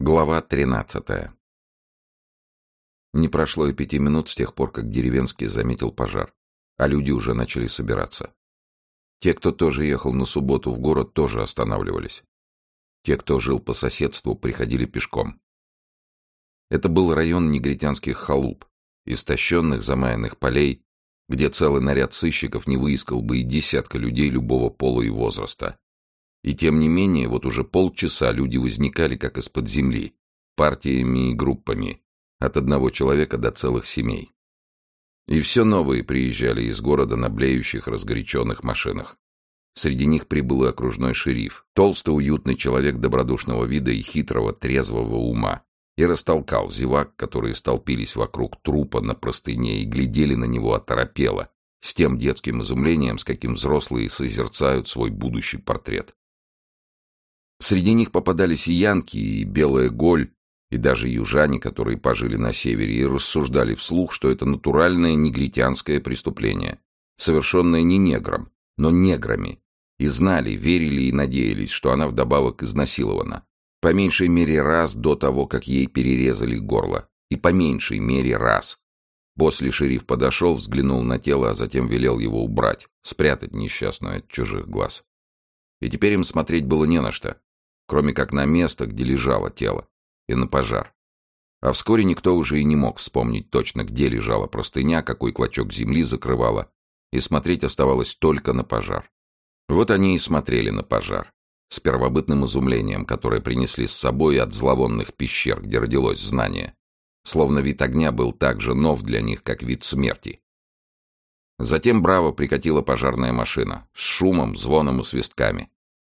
Глава 13. Не прошло и пяти минут с тех пор, как деревенский заметил пожар, а люди уже начали собираться. Те, кто тоже ехал на субботу в город, тоже останавливались. Те, кто жил по соседству, приходили пешком. Это был район негритянских халуп, истощенных замаянных полей, где целый наряд сыщиков не выискал бы и десятка людей любого пола и возраста. И тем не менее, вот уже полчаса люди возникали как из-под земли, партиями и группами, от одного человека до целых семей. И все новые приезжали из города на блеющих, разгоряченных машинах. Среди них прибыл и окружной шериф, толстый уютный человек добродушного вида и хитрого, трезвого ума, и растолкал зевак, которые столпились вокруг трупа на простыне и глядели на него оторопело, с тем детским изумлением, с каким взрослые созерцают свой будущий портрет. Среди них попадались и янки, и белая голь, и даже южане, которые пожили на севере и рассуждали вслух, что это натуральное негритянское преступление, совершенное не негром, но неграми, и знали, верили и надеялись, что она вдобавок изнасилована, по меньшей мере раз до того, как ей перерезали горло, и по меньшей мере раз. После шериф подошел, взглянул на тело, а затем велел его убрать, спрятать несчастную от чужих глаз. И теперь им смотреть было не на что кроме как на место, где лежало тело, и на пожар. А вскоре никто уже и не мог вспомнить точно, где лежала простыня, какой клочок земли закрывала, и смотреть оставалось только на пожар. Вот они и смотрели на пожар, с первобытным изумлением, которое принесли с собой от зловонных пещер, где родилось знание. Словно вид огня был так же нов для них, как вид смерти. Затем браво прикатила пожарная машина с шумом, звоном и свистками.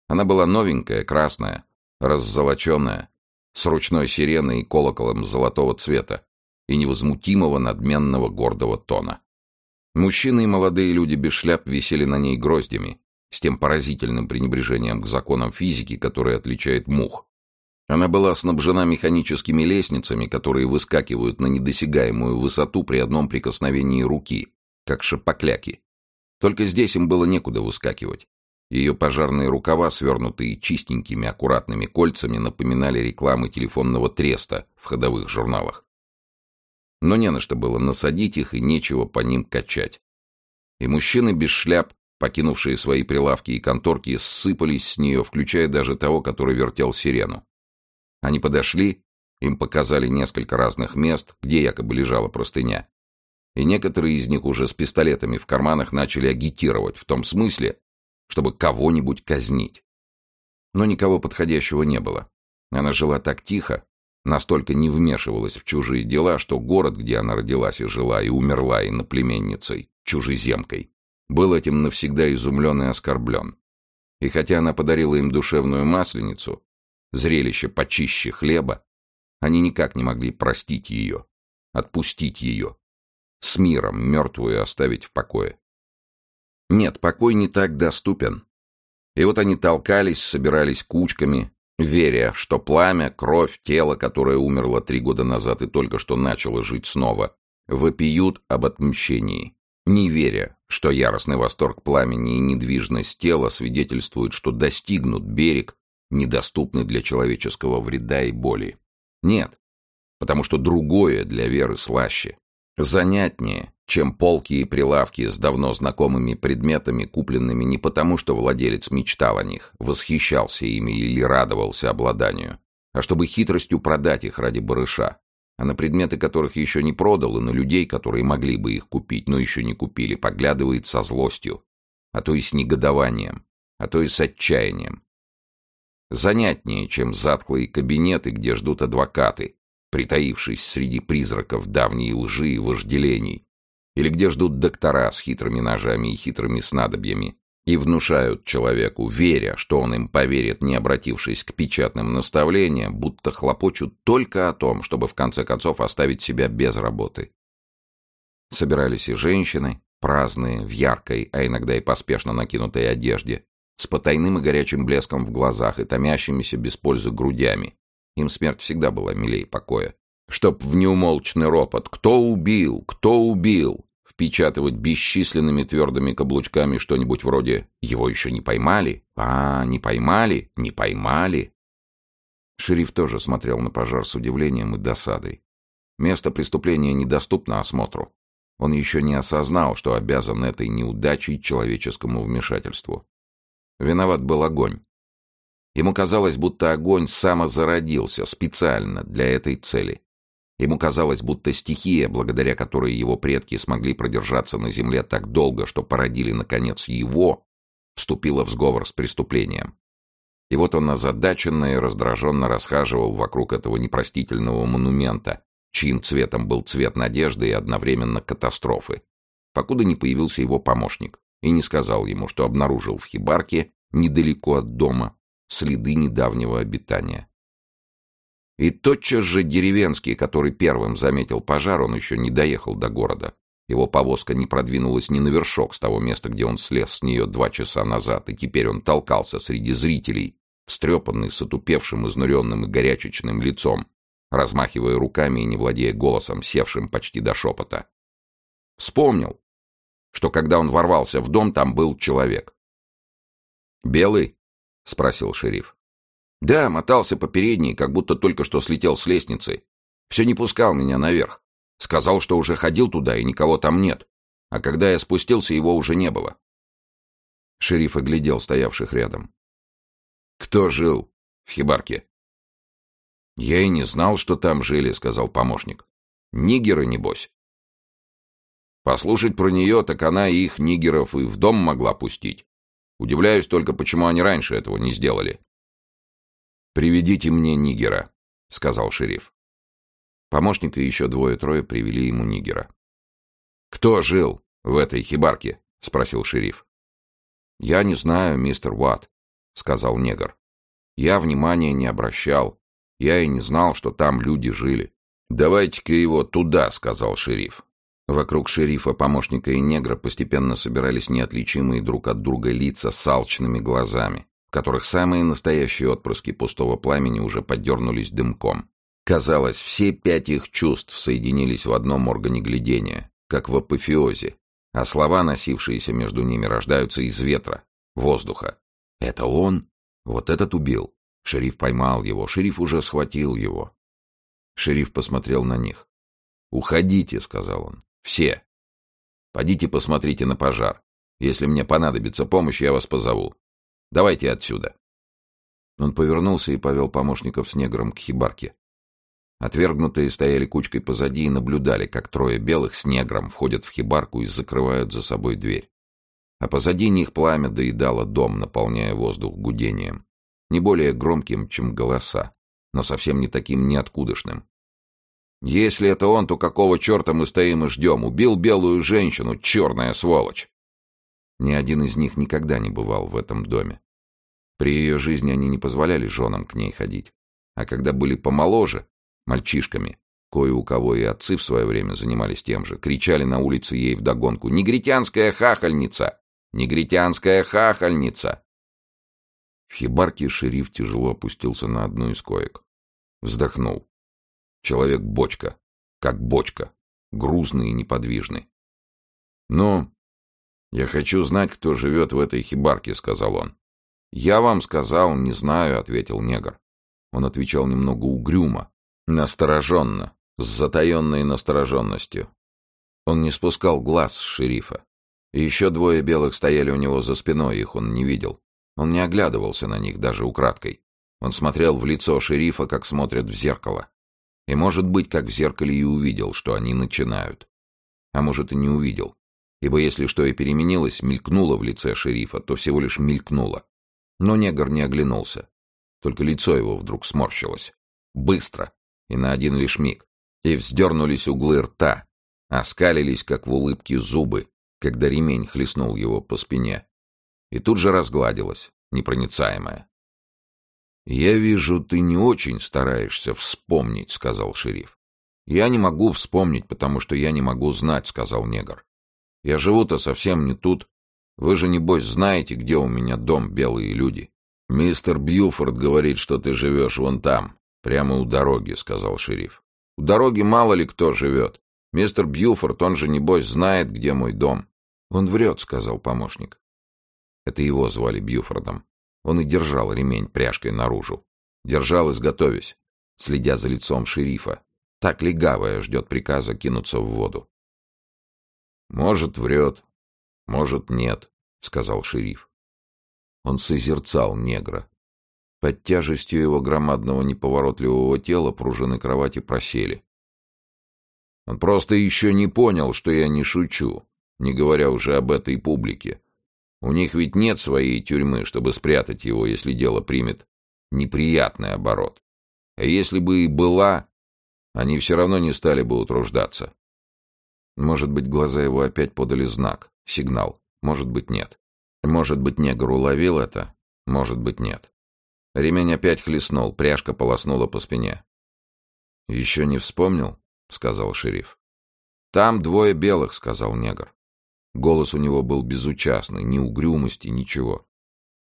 Она была новенькая, красная, раззолоченная, с ручной сиреной и колоколом золотого цвета и невозмутимого надменного гордого тона. Мужчины и молодые люди без шляп висели на ней гроздями, с тем поразительным пренебрежением к законам физики, которое отличает мух. Она была снабжена механическими лестницами, которые выскакивают на недосягаемую высоту при одном прикосновении руки, как шапокляки. Только здесь им было некуда выскакивать. Ее пожарные рукава, свернутые чистенькими аккуратными кольцами, напоминали рекламы телефонного треста в ходовых журналах. Но не на что было насадить их и нечего по ним качать. И мужчины без шляп, покинувшие свои прилавки и конторки, ссыпались с нее, включая даже того, который вертел сирену. Они подошли, им показали несколько разных мест, где якобы лежала простыня. И некоторые из них уже с пистолетами в карманах начали агитировать в том смысле, чтобы кого-нибудь казнить. Но никого подходящего не было. Она жила так тихо, настолько не вмешивалась в чужие дела, что город, где она родилась и жила, и умерла иноплеменницей, чужеземкой, был этим навсегда изумлен и оскорблен. И хотя она подарила им душевную масленицу, зрелище почище хлеба, они никак не могли простить ее, отпустить ее, с миром мертвую оставить в покое. Нет, покой не так доступен. И вот они толкались, собирались кучками, веря, что пламя, кровь, тело, которое умерло три года назад и только что начало жить снова, вопиют об отмщении. Не веря, что яростный восторг пламени и недвижность тела свидетельствуют, что достигнут берег, недоступный для человеческого вреда и боли. Нет, потому что другое для веры слаще, занятнее, чем полки и прилавки с давно знакомыми предметами, купленными не потому, что владелец мечтал о них, восхищался ими или радовался обладанию, а чтобы хитростью продать их ради барыша, а на предметы которых еще не продал, и на людей, которые могли бы их купить, но еще не купили, поглядывает со злостью, а то и с негодованием, а то и с отчаянием. Занятнее, чем затклые кабинеты, где ждут адвокаты, притаившись среди призраков давней лжи и вожделений, или где ждут доктора с хитрыми ножами и хитрыми снадобьями и внушают человеку, веря, что он им поверит, не обратившись к печатным наставлениям, будто хлопочут только о том, чтобы в конце концов оставить себя без работы. Собирались и женщины, праздные, в яркой, а иногда и поспешно накинутой одежде, с потайным и горячим блеском в глазах и томящимися без пользы грудями. Им смерть всегда была милей покоя. Чтоб в неумолчный ропот «Кто убил? Кто убил?» Впечатывать бесчисленными твердыми каблучками что-нибудь вроде «Его еще не поймали? А, не поймали? Не поймали?» Шериф тоже смотрел на пожар с удивлением и досадой. Место преступления недоступно осмотру. Он еще не осознал, что обязан этой неудачей человеческому вмешательству. Виноват был огонь. Ему казалось, будто огонь самозародился специально для этой цели. Ему казалось, будто стихия, благодаря которой его предки смогли продержаться на земле так долго, что породили, наконец, его, вступила в сговор с преступлением. И вот он озадаченно и раздраженно расхаживал вокруг этого непростительного монумента, чьим цветом был цвет надежды и одновременно катастрофы, покуда не появился его помощник и не сказал ему, что обнаружил в хибарке, недалеко от дома, следы недавнего обитания. И тотчас же деревенский, который первым заметил пожар, он еще не доехал до города. Его повозка не продвинулась ни на вершок с того места, где он слез с нее два часа назад, и теперь он толкался среди зрителей, встрепанный, с отупевшим, изнуренным и горячечным лицом, размахивая руками и не владея голосом, севшим почти до шепота. Вспомнил, что когда он ворвался в дом, там был человек. «Белый?» — спросил шериф. «Да, мотался по передней, как будто только что слетел с лестницы. Все не пускал меня наверх. Сказал, что уже ходил туда, и никого там нет. А когда я спустился, его уже не было». Шериф оглядел стоявших рядом. «Кто жил в хибарке?» «Я и не знал, что там жили», — сказал помощник. «Нигеры, небось». Послушать про нее, так она их, нигеров, и в дом могла пустить. Удивляюсь только, почему они раньше этого не сделали. «Приведите мне нигера», — сказал шериф. Помощник и еще двое-трое привели ему нигера. «Кто жил в этой хибарке?» — спросил шериф. «Я не знаю, мистер Уатт», — сказал негр. «Я внимания не обращал. Я и не знал, что там люди жили. «Давайте-ка его туда», — сказал шериф. Вокруг шерифа, помощника и негра постепенно собирались неотличимые друг от друга лица с алчными глазами, в которых самые настоящие отпрыски пустого пламени уже подернулись дымком. Казалось, все пять их чувств соединились в одном органе глядения, как в апофеозе, а слова, носившиеся между ними, рождаются из ветра, воздуха. «Это он? Вот этот убил. Шериф поймал его, шериф уже схватил его. Шериф посмотрел на них. «Уходите», — сказал он. «Все. Пойдите посмотрите на пожар. Если мне понадобится помощь, я вас позову. Давайте отсюда». Он повернулся и повел помощников с негром к хибарке. Отвергнутые стояли кучкой позади и наблюдали, как трое белых с негром входят в хибарку и закрывают за собой дверь. А позади них пламя доедало дом, наполняя воздух гудением не более громким, чем голоса, но совсем не таким ниоткудышным. «Если это он, то какого черта мы стоим и ждем? Убил белую женщину, черная сволочь!» Ни один из них никогда не бывал в этом доме. При ее жизни они не позволяли женам к ней ходить. А когда были помоложе, мальчишками, кое у кого и отцы в свое время занимались тем же, кричали на улице ей вдогонку «Негритянская хахальница! Негритянская хахальница!» В хибарке шериф тяжело опустился на одну из коек. Вздохнул. Человек-бочка. Как бочка. Грузный и неподвижный. «Ну, я хочу знать, кто живет в этой хибарке», — сказал он. «Я вам сказал, не знаю», — ответил негр. Он отвечал немного угрюмо, настороженно, с затаенной настороженностью. Он не спускал глаз с шерифа. Еще двое белых стояли у него за спиной, их он не видел. Он не оглядывался на них даже украдкой. Он смотрел в лицо шерифа, как смотрят в зеркало. И, может быть, как в зеркале и увидел, что они начинают. А может, и не увидел. Ибо если что и переменилось, мелькнуло в лице шерифа, то всего лишь мелькнуло. Но негр не оглянулся. Только лицо его вдруг сморщилось. Быстро. И на один лишь миг. И вздернулись углы рта. Оскалились, как в улыбке, зубы, когда ремень хлестнул его по спине и тут же разгладилась, непроницаемая. «Я вижу, ты не очень стараешься вспомнить», — сказал шериф. «Я не могу вспомнить, потому что я не могу знать», — сказал негр. «Я живу-то совсем не тут. Вы же, небось, знаете, где у меня дом, белые люди». «Мистер Бьюфорд говорит, что ты живешь вон там, прямо у дороги», — сказал шериф. «У дороги мало ли кто живет. Мистер Бьюфорд, он же, небось, знает, где мой дом». «Он врет», — сказал помощник. Это его звали Бьюфордом. Он и держал ремень пряжкой наружу. Держал, изготовясь, следя за лицом шерифа. Так легавая ждет приказа кинуться в воду. «Может, врет, может, нет», — сказал шериф. Он созерцал негра. Под тяжестью его громадного неповоротливого тела пружины кровати просели. Он просто еще не понял, что я не шучу, не говоря уже об этой публике. У них ведь нет своей тюрьмы, чтобы спрятать его, если дело примет неприятный оборот. А если бы и была, они все равно не стали бы утруждаться. Может быть, глаза его опять подали знак, сигнал. Может быть, нет. Может быть, негр уловил это. Может быть, нет. Ремень опять хлестнул, пряжка полоснула по спине. «Еще не вспомнил?» — сказал шериф. «Там двое белых», — сказал негр. Голос у него был безучастный, ни угрюмости, ничего.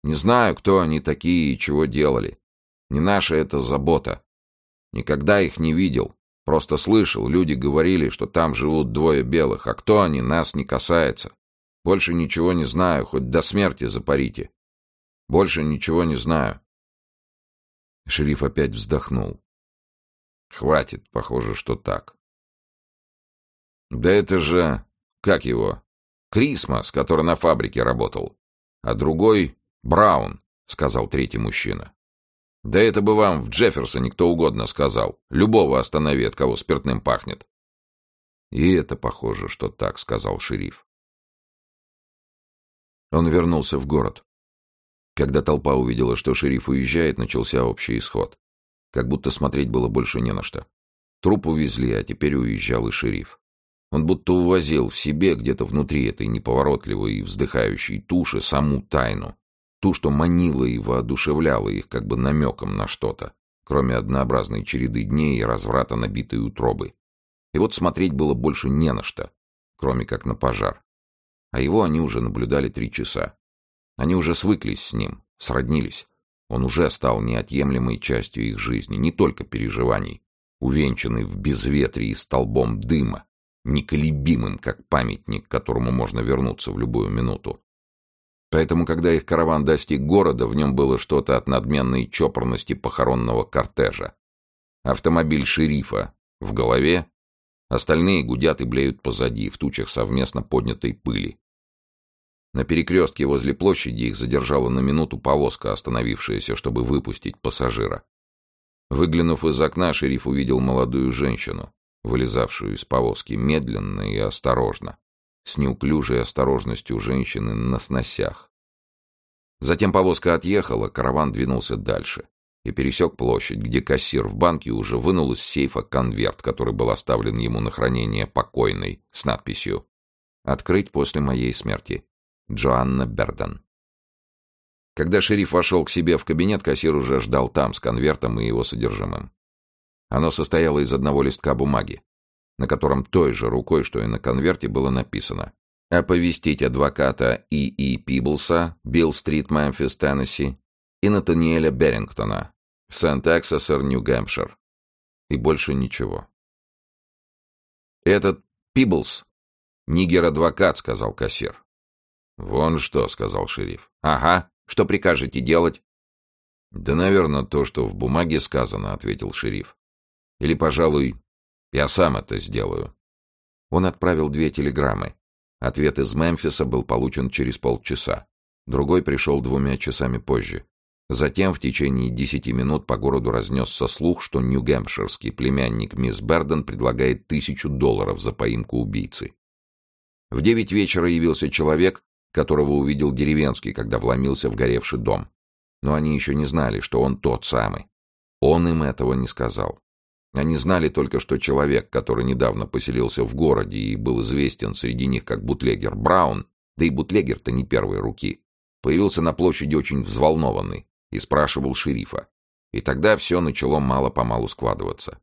«Не знаю, кто они такие и чего делали. Не наша это забота. Никогда их не видел. Просто слышал, люди говорили, что там живут двое белых, а кто они, нас не касается. Больше ничего не знаю, хоть до смерти запарите. Больше ничего не знаю. Шериф опять вздохнул. Хватит, похоже, что так. Да это же... Как его? Крисмас, который на фабрике работал. А другой — Браун, — сказал третий мужчина. Да это бы вам в Джефферсоне кто угодно сказал. Любого останови, от кого спиртным пахнет. И это похоже, что так, — сказал шериф. Он вернулся в город. Когда толпа увидела, что шериф уезжает, начался общий исход. Как будто смотреть было больше не на что. Труп увезли, а теперь уезжал и шериф. Он будто увозил в себе, где-то внутри этой неповоротливой и вздыхающей туши, саму тайну. Ту, что манила и воодушевляла их как бы намеком на что-то, кроме однообразной череды дней и разврата набитой утробы. И вот смотреть было больше не на что, кроме как на пожар. А его они уже наблюдали три часа. Они уже свыклись с ним, сроднились. Он уже стал неотъемлемой частью их жизни, не только переживаний, увенчанный в безветрии столбом дыма, неколебимым, как памятник, к которому можно вернуться в любую минуту. Поэтому, когда их караван достиг города, в нем было что-то от надменной чопорности похоронного кортежа. Автомобиль шерифа в голове, остальные гудят и блеют позади, в тучах совместно поднятой пыли. На перекрестке возле площади их задержала на минуту повозка, остановившаяся, чтобы выпустить пассажира. Выглянув из окна, шериф увидел молодую женщину вылезавшую из повозки медленно и осторожно, с неуклюжей осторожностью женщины на сносях. Затем повозка отъехала, караван двинулся дальше и пересек площадь, где кассир в банке уже вынул из сейфа конверт, который был оставлен ему на хранение покойной, с надписью «Открыть после моей смерти. Джоанна Берден». Когда шериф вошел к себе в кабинет, кассир уже ждал там с конвертом и его содержимым. Оно состояло из одного листка бумаги, на котором той же рукой, что и на конверте, было написано «Оповестить адвоката И. И. Пиблса, Билл-стрит, Мемфис, Теннесси и Натаниэля Берингтона, Сент-Эксесер, Нью-Гэмпшир». И больше ничего. «Этот Пиблс — нигер-адвокат», — сказал кассир. «Вон что», — сказал шериф. «Ага. Что прикажете делать?» «Да, наверное, то, что в бумаге сказано», — ответил шериф. Или, пожалуй, я сам это сделаю. Он отправил две телеграммы. Ответ из Мемфиса был получен через полчаса. Другой пришел двумя часами позже. Затем в течение десяти минут по городу разнесся слух, что нью-гэмпширский племянник мисс Берден предлагает тысячу долларов за поимку убийцы. В девять вечера явился человек, которого увидел деревенский, когда вломился в горевший дом. Но они еще не знали, что он тот самый. Он им этого не сказал. Они знали только, что человек, который недавно поселился в городе и был известен среди них как бутлегер Браун, да и бутлегер-то не первой руки, появился на площади очень взволнованный и спрашивал шерифа. И тогда все начало мало-помалу складываться.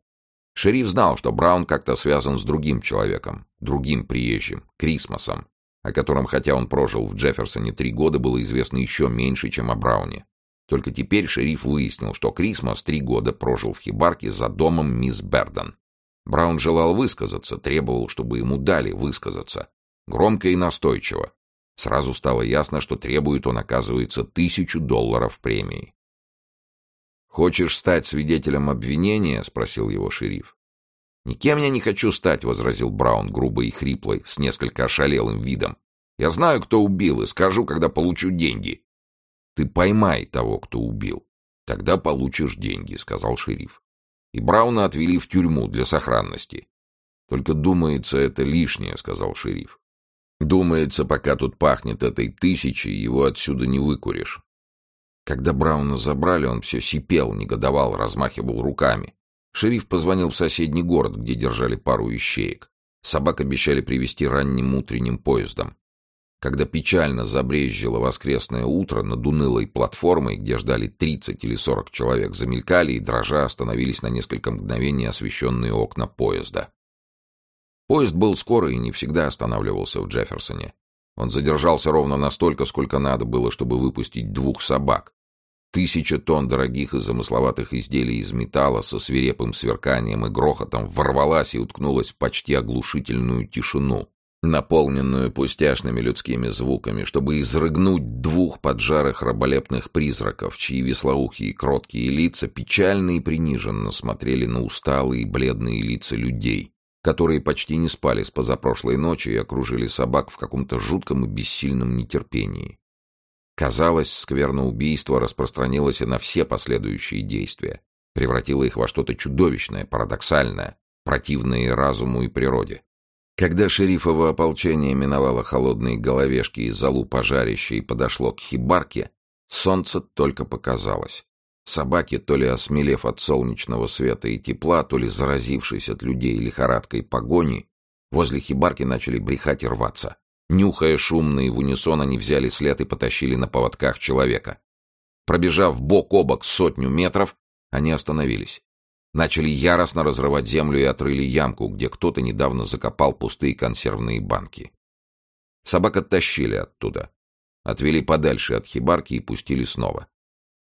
Шериф знал, что Браун как-то связан с другим человеком, другим приезжим, Крисмосом, о котором, хотя он прожил в Джефферсоне три года, было известно еще меньше, чем о Брауне. Только теперь шериф выяснил, что Крисмас три года прожил в хибарке за домом мисс Берден. Браун желал высказаться, требовал, чтобы ему дали высказаться. Громко и настойчиво. Сразу стало ясно, что требует он, оказывается, тысячу долларов премии. «Хочешь стать свидетелем обвинения?» — спросил его шериф. «Никем я не хочу стать», — возразил Браун грубо и хриплый, с несколько ошалелым видом. «Я знаю, кто убил, и скажу, когда получу деньги». «Ты поймай того, кто убил. Тогда получишь деньги», — сказал шериф. И Брауна отвели в тюрьму для сохранности. «Только, думается, это лишнее», — сказал шериф. «Думается, пока тут пахнет этой тысячей, его отсюда не выкуришь». Когда Брауна забрали, он все сипел, негодовал, размахивал руками. Шериф позвонил в соседний город, где держали пару ищеек. Собак обещали привезти ранним утренним поездом. Когда печально забрезжило воскресное утро над унылой платформой, где ждали 30 или 40 человек, замелькали и, дрожа, остановились на несколько мгновений освещенные окна поезда. Поезд был скоро и не всегда останавливался в Джефферсоне. Он задержался ровно настолько, сколько надо было, чтобы выпустить двух собак. Тысяча тонн дорогих и замысловатых изделий из металла со свирепым сверканием и грохотом ворвалась и уткнулась в почти оглушительную тишину, наполненную пустяшными людскими звуками, чтобы изрыгнуть двух поджарых раболепных призраков, чьи веслоухие и кроткие лица печально и приниженно смотрели на усталые и бледные лица людей, которые почти не спали с позапрошлой ночи и окружили собак в каком-то жутком и бессильном нетерпении. Казалось, скверно убийство распространилось и на все последующие действия, превратило их во что-то чудовищное, парадоксальное, противное разуму и природе. Когда шерифово ополчение миновало холодные головешки и залу пожарища и подошло к хибарке, солнце только показалось. Собаки, то ли осмелев от солнечного света и тепла, то ли заразившись от людей лихорадкой погони, возле хибарки начали брехать и рваться. Нюхая шумно и в унисон, они взяли след и потащили на поводках человека. Пробежав бок о бок сотню метров, они остановились. Начали яростно разрывать землю и отрыли ямку, где кто-то недавно закопал пустые консервные банки. Собак оттащили оттуда. Отвели подальше от хибарки и пустили снова.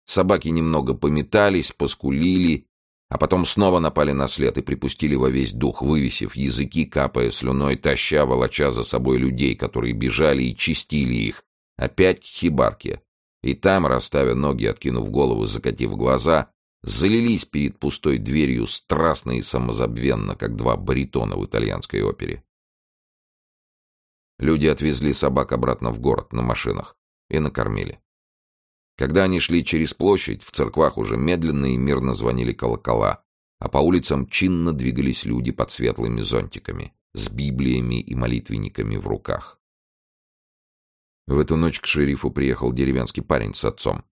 Собаки немного пометались, поскулили, а потом снова напали на след и припустили во весь дух, вывесив языки, капая слюной, таща, волоча за собой людей, которые бежали и чистили их, опять к хибарке. И там, расставя ноги, откинув голову, закатив глаза, залились перед пустой дверью страстно и самозабвенно, как два баритона в итальянской опере. Люди отвезли собак обратно в город на машинах и накормили. Когда они шли через площадь, в церквах уже медленно и мирно звонили колокола, а по улицам чинно двигались люди под светлыми зонтиками, с библиями и молитвенниками в руках. В эту ночь к шерифу приехал деревенский парень с отцом.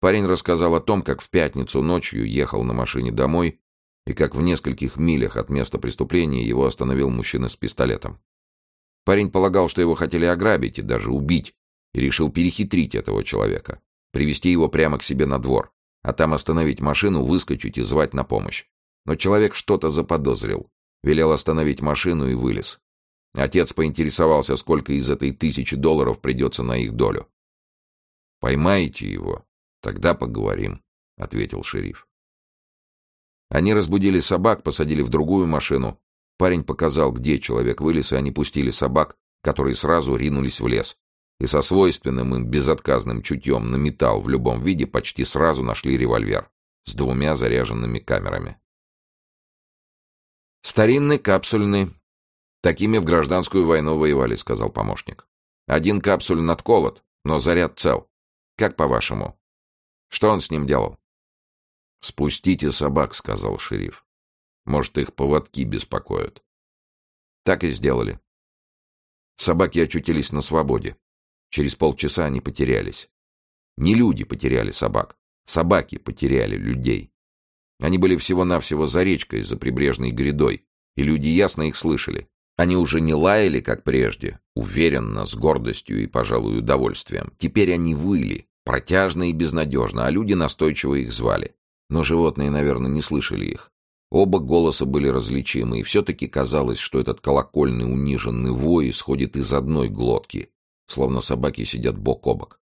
Парень рассказал о том, как в пятницу ночью ехал на машине домой и как в нескольких милях от места преступления его остановил мужчина с пистолетом. Парень полагал, что его хотели ограбить и даже убить, и решил перехитрить этого человека привести его прямо к себе на двор, а там остановить машину, выскочить и звать на помощь. Но человек что-то заподозрил, велел остановить машину и вылез. Отец поинтересовался, сколько из этой тысячи долларов придется на их долю. «Поймаете его, тогда поговорим», — ответил шериф. Они разбудили собак, посадили в другую машину. Парень показал, где человек вылез, и они пустили собак, которые сразу ринулись в лес, и со свойственным им безотказным чутьем на металл в любом виде почти сразу нашли револьвер с двумя заряженными камерами. «Старинный капсульный. Такими в гражданскую войну воевали», — сказал помощник. «Один капсуль надколот, но заряд цел. Как по-вашему? Что он с ним делал?» «Спустите собак», — сказал шериф. «Может, их поводки беспокоят». Так и сделали. Собаки очутились на свободе. Через полчаса они потерялись. Не люди потеряли собак, собаки потеряли людей. Они были всего-навсего за речкой, за прибрежной грядой, и люди ясно их слышали. Они уже не лаяли, как прежде, уверенно, с гордостью и, пожалуй, удовольствием. Теперь они выли, протяжно и безнадежно, а люди настойчиво их звали. Но животные, наверное, не слышали их. Оба голоса были различимы, и все-таки казалось, что этот колокольный униженный вой исходит из одной глотки, словно собаки сидят бок о бок.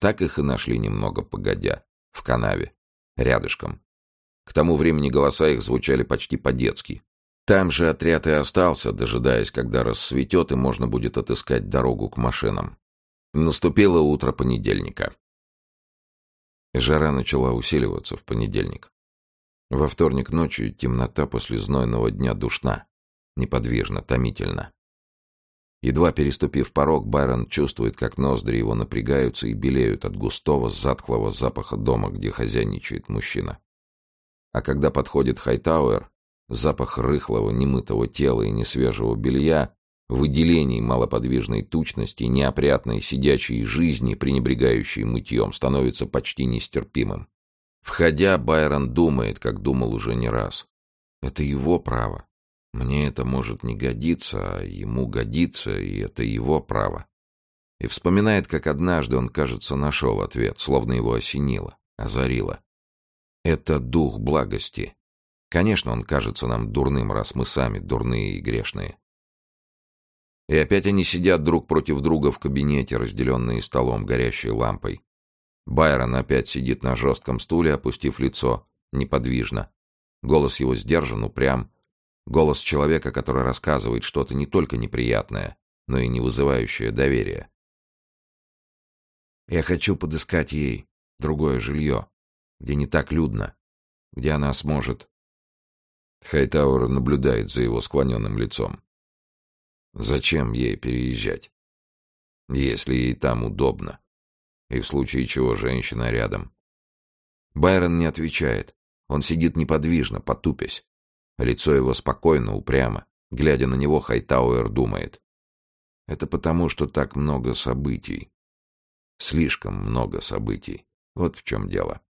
Так их и нашли немного погодя, в канаве, рядышком. К тому времени голоса их звучали почти по-детски. Там же отряд и остался, дожидаясь, когда рассветет, и можно будет отыскать дорогу к машинам. Наступило утро понедельника. Жара начала усиливаться в понедельник. Во вторник ночью темнота после знойного дня душна, неподвижно, томительно. Едва переступив порог, Байрон чувствует, как ноздри его напрягаются и белеют от густого, затхлого запаха дома, где хозяйничает мужчина. А когда подходит Хайтауэр, запах рыхлого, немытого тела и несвежего белья, выделений малоподвижной тучности, неопрятной сидячей жизни, пренебрегающей мытьем, становится почти нестерпимым. Входя, Байрон думает, как думал уже не раз. Это его право. Мне это может не годиться, а ему годится, и это его право. И вспоминает, как однажды он, кажется, нашел ответ, словно его осенило, озарило. Это дух благости. Конечно, он кажется нам дурным, раз мы сами дурные и грешные. И опять они сидят друг против друга в кабинете, разделенные столом, горящей лампой. Байрон опять сидит на жестком стуле, опустив лицо, неподвижно. Голос его сдержан, упрям. Голос человека, который рассказывает что-то не только неприятное, но и не вызывающее доверия. Я хочу подыскать ей другое жилье, где не так людно, где она сможет... Хайтауэр наблюдает за его склоненным лицом. Зачем ей переезжать? Если ей там удобно. И в случае чего женщина рядом. Байрон не отвечает. Он сидит неподвижно, потупясь. Лицо его спокойно, упрямо. Глядя на него, Хайтауэр думает. Это потому, что так много событий. Слишком много событий. Вот в чем дело.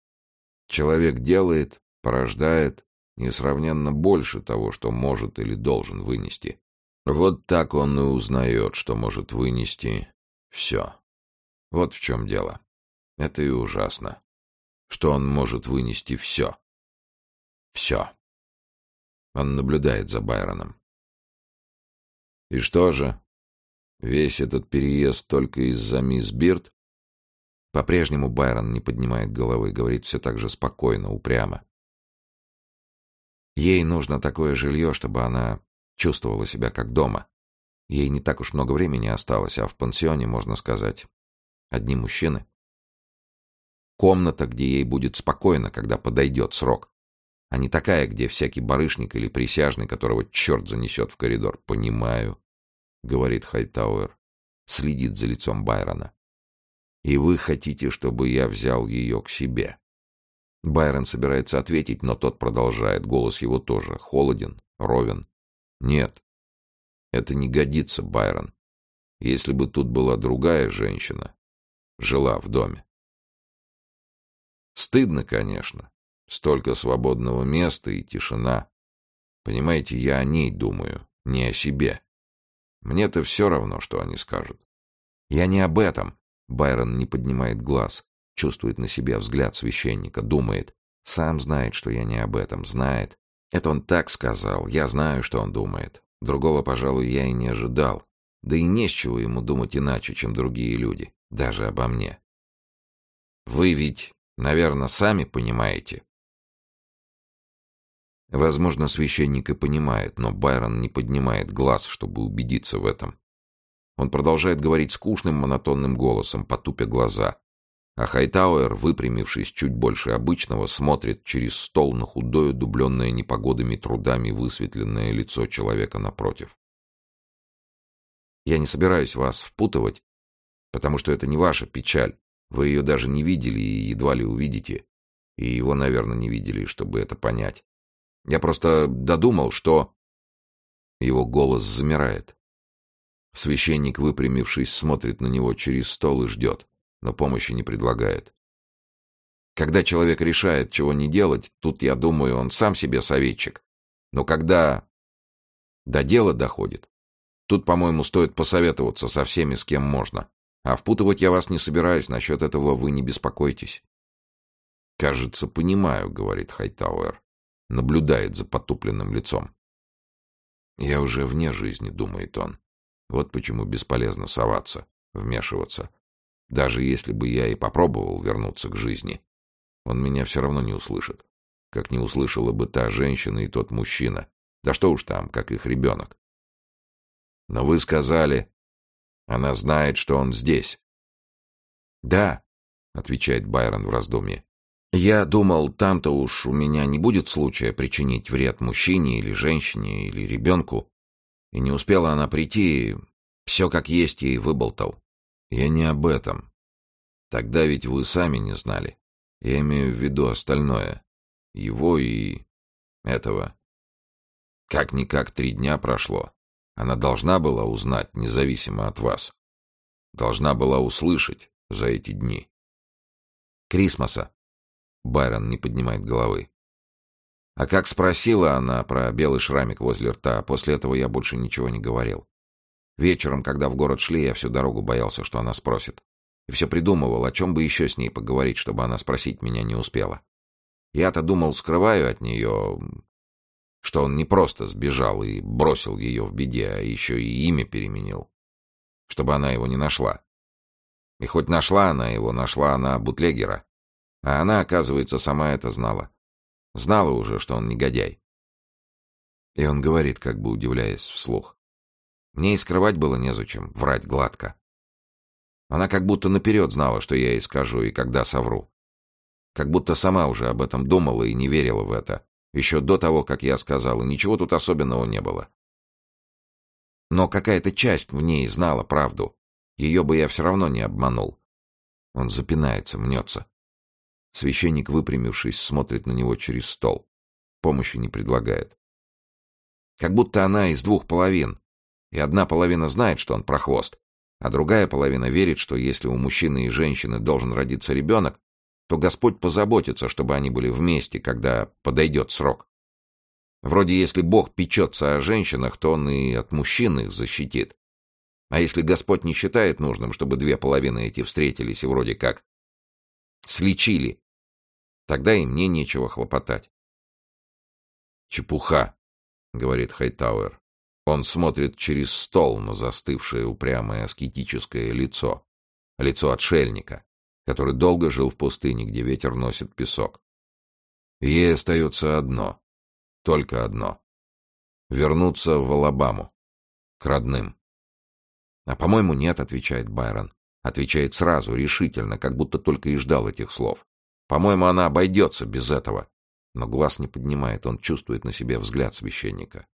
Человек делает, порождает несравненно больше того, что может или должен вынести. Вот так он и узнает, что может вынести все. Вот в чем дело. Это и ужасно. Что он может вынести все. Все. Он наблюдает за Байроном. И что же? Весь этот переезд только из-за мисс Бирд? По-прежнему Байрон не поднимает головы, говорит все так же спокойно, упрямо. Ей нужно такое жилье, чтобы она Чувствовала себя как дома. Ей не так уж много времени осталось, а в пансионе, можно сказать, одни мужчины. Комната, где ей будет спокойно, когда подойдет срок. А не такая, где всякий барышник или присяжный, которого черт занесет в коридор. «Понимаю», — говорит Хайтауэр. Следит за лицом Байрона. «И вы хотите, чтобы я взял ее к себе?» Байрон собирается ответить, но тот продолжает. Голос его тоже холоден, ровен. Нет. Это не годится, Байрон. Если бы тут была другая женщина, жила в доме. Стыдно, конечно. Столько свободного места и тишина. Понимаете, я о ней думаю, не о себе. Мне-то все равно, что они скажут. Я не об этом. Байрон не поднимает глаз, чувствует на себе взгляд священника, думает. Сам знает, что я не об этом, знает, это он так сказал. Я знаю, что он думает. Другого, пожалуй, я и не ожидал. Да и не с чего ему думать иначе, чем другие люди. Даже обо мне. Вы ведь, наверное, сами понимаете. Возможно, священник и понимает, но Байрон не поднимает глаз, чтобы убедиться в этом. Он продолжает говорить скучным, монотонным голосом, потупя глаза. А Хайтауэр, выпрямившись чуть больше обычного, смотрит через стол на худое, дубленное непогодами трудами высветленное лицо человека напротив. Я не собираюсь вас впутывать, потому что это не ваша печаль. Вы ее даже не видели и едва ли увидите. И его, наверное, не видели, чтобы это понять. Я просто додумал, что... Его голос замирает. Священник, выпрямившись, смотрит на него через стол и ждет но помощи не предлагает. Когда человек решает, чего не делать, тут, я думаю, он сам себе советчик. Но когда до дела доходит, тут, по-моему, стоит посоветоваться со всеми, с кем можно. А впутывать я вас не собираюсь, насчет этого вы не беспокойтесь. «Кажется, понимаю», — говорит Хайтауэр. Наблюдает за потупленным лицом. «Я уже вне жизни», — думает он. «Вот почему бесполезно соваться, вмешиваться. Даже если бы я и попробовал вернуться к жизни, он меня все равно не услышит. Как не услышала бы та женщина и тот мужчина. Да что уж там, как их ребенок. Но вы сказали, она знает, что он здесь. Да, отвечает Байрон в раздумье. Я думал, там-то уж у меня не будет случая причинить вред мужчине или женщине или ребенку. И не успела она прийти, все как есть и выболтал. Я не об этом. Тогда ведь вы сами не знали. Я имею в виду остальное. Его и... этого. Как-никак три дня прошло. Она должна была узнать, независимо от вас. Должна была услышать за эти дни. Крисмоса. Байрон не поднимает головы. А как спросила она про белый шрамик возле рта, после этого я больше ничего не говорил. Вечером, когда в город шли, я всю дорогу боялся, что она спросит. И все придумывал, о чем бы еще с ней поговорить, чтобы она спросить меня не успела. Я-то думал, скрываю от нее, что он не просто сбежал и бросил ее в беде, а еще и имя переменил, чтобы она его не нашла. И хоть нашла она его, нашла она бутлегера. А она, оказывается, сама это знала. Знала уже, что он негодяй. И он говорит, как бы удивляясь вслух. Мне и скрывать было незачем, врать гладко. Она как будто наперед знала, что я ей скажу и когда совру. Как будто сама уже об этом думала и не верила в это. Еще до того, как я сказал, и ничего тут особенного не было. Но какая-то часть в ней знала правду. Ее бы я все равно не обманул. Он запинается, мнется. Священник, выпрямившись, смотрит на него через стол. Помощи не предлагает. Как будто она из двух половин. И одна половина знает, что он прохвост, а другая половина верит, что если у мужчины и женщины должен родиться ребенок, то Господь позаботится, чтобы они были вместе, когда подойдет срок. Вроде если Бог печется о женщинах, то он и от мужчин их защитит. А если Господь не считает нужным, чтобы две половины эти встретились и вроде как слечили Тогда и мне нечего хлопотать. «Чепуха», — говорит Хайтауэр. Он смотрит через стол на застывшее упрямое аскетическое лицо. Лицо отшельника, который долго жил в пустыне, где ветер носит песок. Ей остается одно, только одно — вернуться в Алабаму, к родным. «А, по-моему, нет», — отвечает Байрон. Отвечает сразу, решительно, как будто только и ждал этих слов. По-моему, она обойдется без этого. Но глаз не поднимает, он чувствует на себе взгляд священника.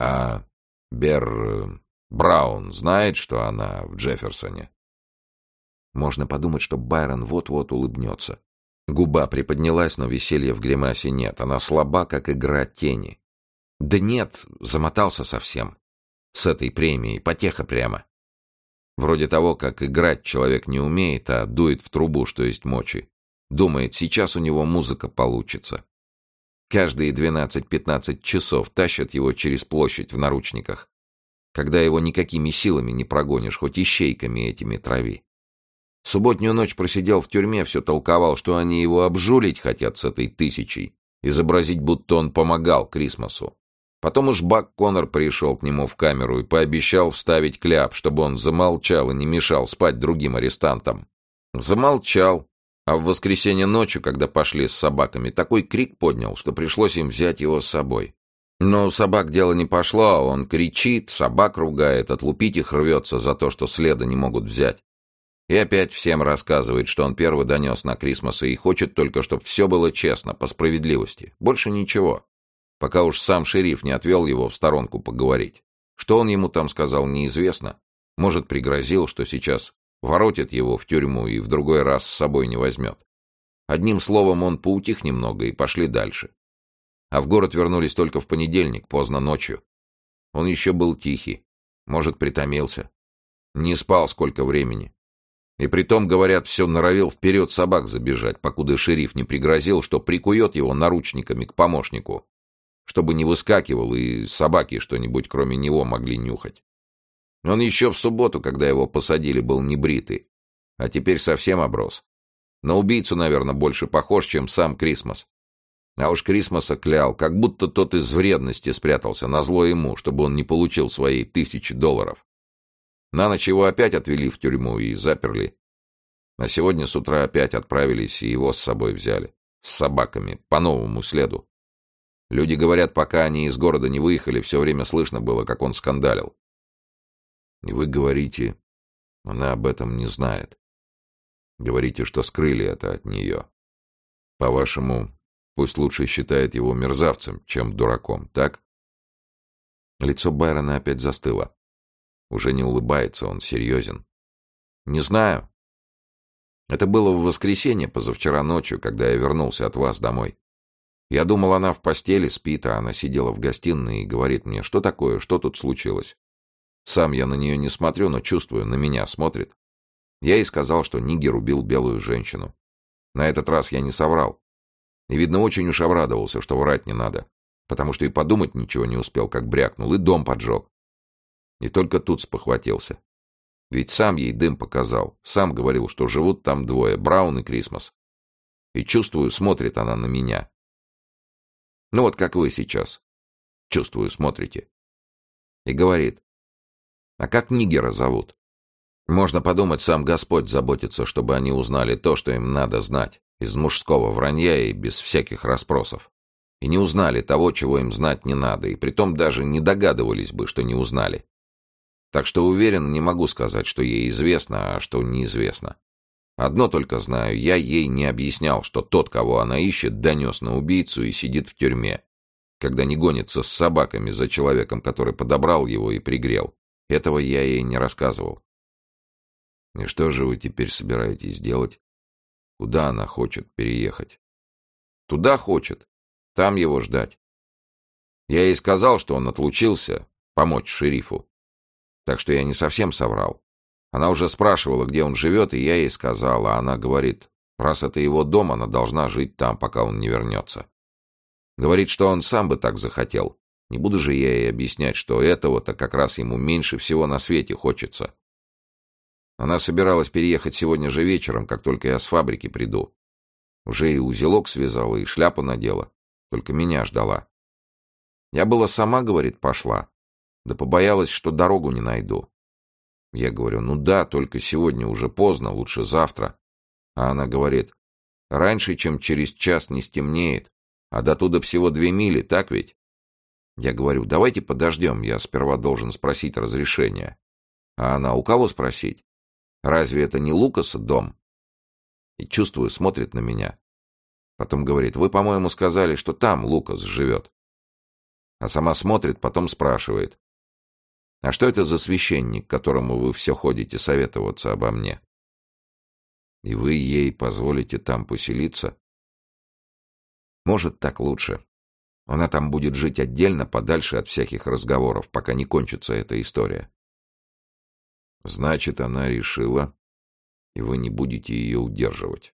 А Бер э, Браун знает, что она в Джефферсоне? Можно подумать, что Байрон вот-вот улыбнется. Губа приподнялась, но веселья в гримасе нет. Она слаба, как игра тени. Да нет, замотался совсем. С этой премией, потеха прямо. Вроде того, как играть человек не умеет, а дует в трубу, что есть мочи. Думает, сейчас у него музыка получится. Каждые 12-15 часов тащат его через площадь в наручниках. Когда его никакими силами не прогонишь, хоть ищейками этими трави. Субботнюю ночь просидел в тюрьме, все толковал, что они его обжулить хотят с этой тысячей, изобразить, будто он помогал Крисмосу. Потом уж Бак Коннор пришел к нему в камеру и пообещал вставить кляп, чтобы он замолчал и не мешал спать другим арестантам. Замолчал. А в воскресенье ночью, когда пошли с собаками, такой крик поднял, что пришлось им взять его с собой. Но у собак дело не пошло, он кричит, собак ругает, отлупить их рвется за то, что следа не могут взять. И опять всем рассказывает, что он первый донес на Крисмоса и хочет только, чтобы все было честно, по справедливости. Больше ничего пока уж сам шериф не отвел его в сторонку поговорить. Что он ему там сказал, неизвестно. Может, пригрозил, что сейчас воротит его в тюрьму и в другой раз с собой не возьмет. Одним словом, он поутих немного и пошли дальше. А в город вернулись только в понедельник, поздно ночью. Он еще был тихий, может, притомился. Не спал сколько времени. И притом, говорят, все норовил вперед собак забежать, покуда шериф не пригрозил, что прикует его наручниками к помощнику чтобы не выскакивал, и собаки что-нибудь кроме него могли нюхать. Он еще в субботу, когда его посадили, был небритый, а теперь совсем оброс. На убийцу, наверное, больше похож, чем сам Крисмас. А уж Крисмаса клял, как будто тот из вредности спрятался, на зло ему, чтобы он не получил своей тысячи долларов. На ночь его опять отвели в тюрьму и заперли. А сегодня с утра опять отправились и его с собой взяли. С собаками, по новому следу. Люди говорят, пока они из города не выехали, все время слышно было, как он скандалил. И вы говорите, она об этом не знает. Говорите, что скрыли это от нее. По-вашему, пусть лучше считает его мерзавцем, чем дураком, так? Лицо Байрона опять застыло. Уже не улыбается, он серьезен. Не знаю. Это было в воскресенье, позавчера ночью, когда я вернулся от вас домой. Я думал, она в постели спит, а она сидела в гостиной и говорит мне, что такое, что тут случилось. Сам я на нее не смотрю, но чувствую, на меня смотрит. Я ей сказал, что Нигер убил белую женщину. На этот раз я не соврал. И, видно, очень уж обрадовался, что врать не надо, потому что и подумать ничего не успел, как брякнул, и дом поджег. И только тут спохватился. Ведь сам ей дым показал, сам говорил, что живут там двое, Браун и Крисмас. И чувствую, смотрит она на меня. Ну вот как вы сейчас. Чувствую, смотрите. И говорит, а как Нигера зовут? Можно подумать, сам Господь заботится, чтобы они узнали то, что им надо знать, из мужского вранья и без всяких расспросов. И не узнали того, чего им знать не надо, и притом даже не догадывались бы, что не узнали. Так что уверен, не могу сказать, что ей известно, а что неизвестно. Одно только знаю, я ей не объяснял, что тот, кого она ищет, донес на убийцу и сидит в тюрьме, когда не гонится с собаками за человеком, который подобрал его и пригрел. Этого я ей не рассказывал. И что же вы теперь собираетесь делать? Куда она хочет переехать? Туда хочет. Там его ждать. Я ей сказал, что он отлучился помочь шерифу. Так что я не совсем соврал. Она уже спрашивала, где он живет, и я ей сказал, а она говорит, раз это его дом, она должна жить там, пока он не вернется. Говорит, что он сам бы так захотел. Не буду же я ей объяснять, что этого-то как раз ему меньше всего на свете хочется. Она собиралась переехать сегодня же вечером, как только я с фабрики приду. Уже и узелок связала, и шляпу надела. Только меня ждала. Я была сама, говорит, пошла. Да побоялась, что дорогу не найду. Я говорю, ну да, только сегодня уже поздно, лучше завтра. А она говорит, раньше, чем через час не стемнеет, а до туда всего две мили, так ведь? Я говорю, давайте подождем, я сперва должен спросить разрешения. А она, у кого спросить? Разве это не Лукаса дом? И чувствую, смотрит на меня. Потом говорит, вы, по-моему, сказали, что там Лукас живет. А сама смотрит, потом спрашивает. А что это за священник, которому вы все ходите советоваться обо мне? И вы ей позволите там поселиться? Может, так лучше. Она там будет жить отдельно, подальше от всяких разговоров, пока не кончится эта история. Значит, она решила, и вы не будете ее удерживать.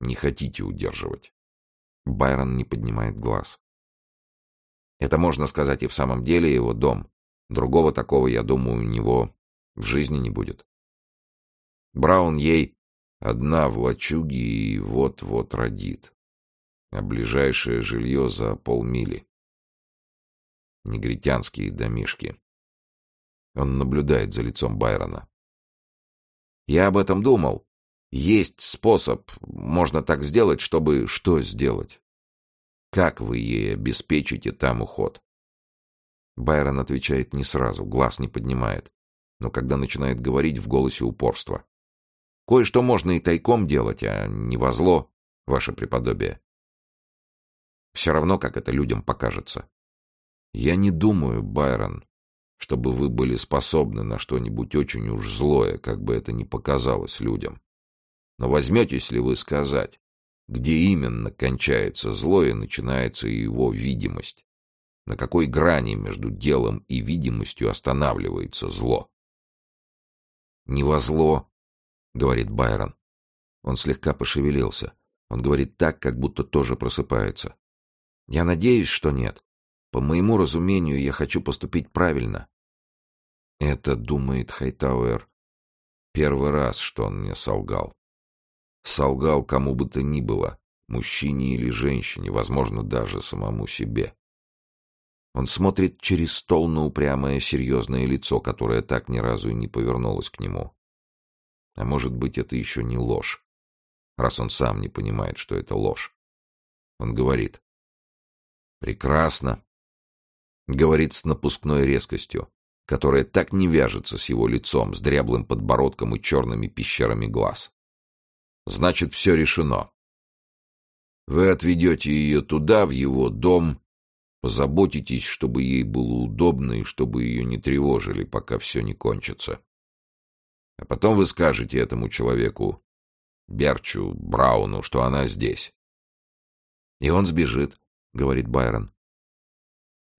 Не хотите удерживать. Байрон не поднимает глаз. Это можно сказать и в самом деле его дом. Другого такого, я думаю, у него в жизни не будет. Браун ей одна в лачуге и вот-вот родит. А ближайшее жилье за полмили. Негритянские домишки. Он наблюдает за лицом Байрона. Я об этом думал. Есть способ, можно так сделать, чтобы что сделать? Как вы ей обеспечите там уход? Байрон отвечает не сразу, глаз не поднимает. Но когда начинает говорить, в голосе упорство. Кое-что можно и тайком делать, а не во зло, ваше преподобие. Все равно, как это людям покажется. Я не думаю, Байрон, чтобы вы были способны на что-нибудь очень уж злое, как бы это ни показалось людям. Но возьметесь ли вы сказать, где именно кончается зло и начинается его видимость? На какой грани между делом и видимостью останавливается зло? «Не во зло», — говорит Байрон. Он слегка пошевелился. Он говорит так, как будто тоже просыпается. «Я надеюсь, что нет. По моему разумению, я хочу поступить правильно. Это, думает Хайтауэр, первый раз, что он мне солгал. Солгал кому бы то ни было, мужчине или женщине, возможно, даже самому себе. Он смотрит через стол на упрямое серьезное лицо, которое так ни разу и не повернулось к нему. А может быть, это еще не ложь, раз он сам не понимает, что это ложь. Он говорит. «Прекрасно», Говорит с напускной резкостью, которая так не вяжется с его лицом, с дряблым подбородком и черными пещерами глаз. Значит, все решено. Вы отведете ее туда, в его дом, позаботитесь, чтобы ей было удобно и чтобы ее не тревожили, пока все не кончится. А потом вы скажете этому человеку, Берчу, Брауну, что она здесь. И он сбежит, — говорит Байрон.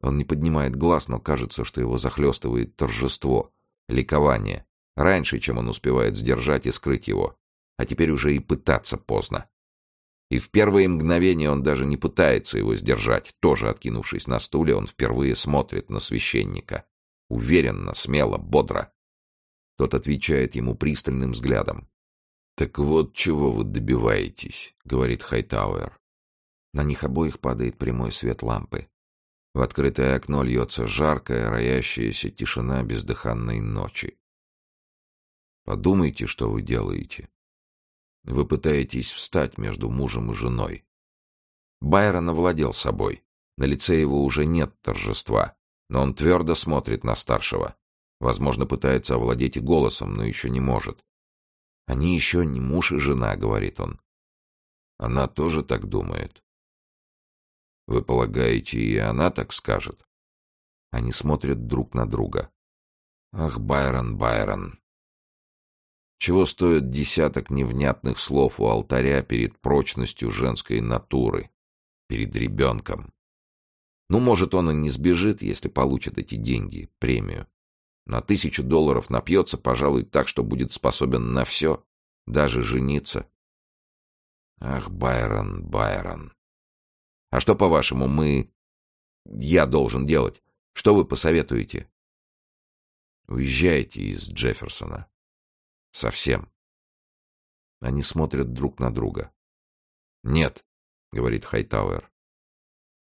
Он не поднимает глаз, но кажется, что его захлестывает торжество, ликование, раньше, чем он успевает сдержать и скрыть его. А теперь уже и пытаться поздно. И в первые мгновения он даже не пытается его сдержать. Тоже откинувшись на стуле, он впервые смотрит на священника. Уверенно, смело, бодро. Тот отвечает ему пристальным взглядом. «Так вот чего вы добиваетесь», — говорит Хайтауэр. На них обоих падает прямой свет лампы. В открытое окно льется жаркая, роящаяся тишина бездыханной ночи. Подумайте, что вы делаете. Вы пытаетесь встать между мужем и женой. Байрон овладел собой. На лице его уже нет торжества, но он твердо смотрит на старшего. Возможно, пытается овладеть и голосом, но еще не может. «Они еще не муж и жена», — говорит он. Она тоже так думает. Вы полагаете, и она так скажет? Они смотрят друг на друга. Ах, Байрон, Байрон. Чего стоят десяток невнятных слов у алтаря перед прочностью женской натуры, перед ребенком? Ну, может, он и не сбежит, если получит эти деньги, премию. На тысячу долларов напьется, пожалуй, так, что будет способен на все, даже жениться. Ах, Байрон, Байрон. А что, по-вашему, мы... Я должен делать? Что вы посоветуете? Уезжайте из Джефферсона. Совсем. Они смотрят друг на друга. «Нет», — говорит Хайтауэр.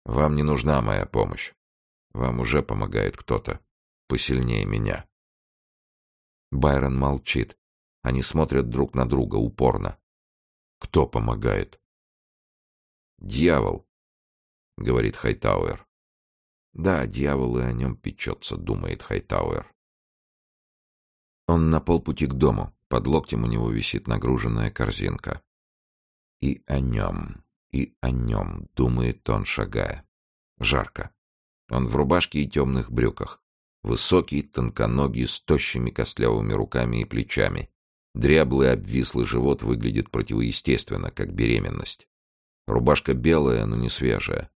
«Вам не нужна моя помощь. Вам уже помогает кто-то. Посильнее меня». Байрон молчит. Они смотрят друг на друга упорно. «Кто помогает?» «Дьявол», — говорит Хайтауэр. «Да, дьявол и о нем печется», — думает Хайтауэр. Он на полпути к дому. Под локтем у него висит нагруженная корзинка. «И о нем, и о нем», — думает он, шагая. Жарко. Он в рубашке и темных брюках. Высокий, тонконогий, с тощими костлявыми руками и плечами. Дряблый обвислый живот выглядит противоестественно, как беременность. Рубашка белая, но не свежая.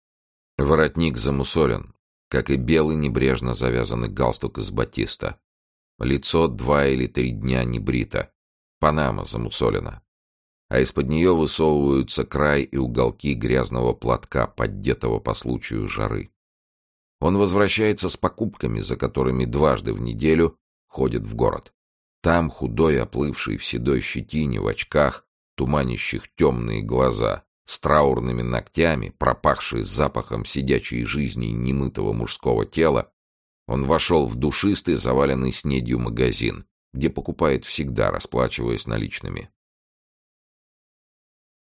Воротник замусолен, как и белый небрежно завязанный галстук из батиста. Лицо два или три дня не брито. Панама замусолена. А из-под нее высовываются край и уголки грязного платка, поддетого по случаю жары. Он возвращается с покупками, за которыми дважды в неделю ходит в город. Там худой, оплывший в седой щетине, в очках, туманящих темные глаза, с траурными ногтями, пропахший запахом сидячей жизни немытого мужского тела, он вошел в душистый, заваленный снедью магазин, где покупает всегда, расплачиваясь наличными.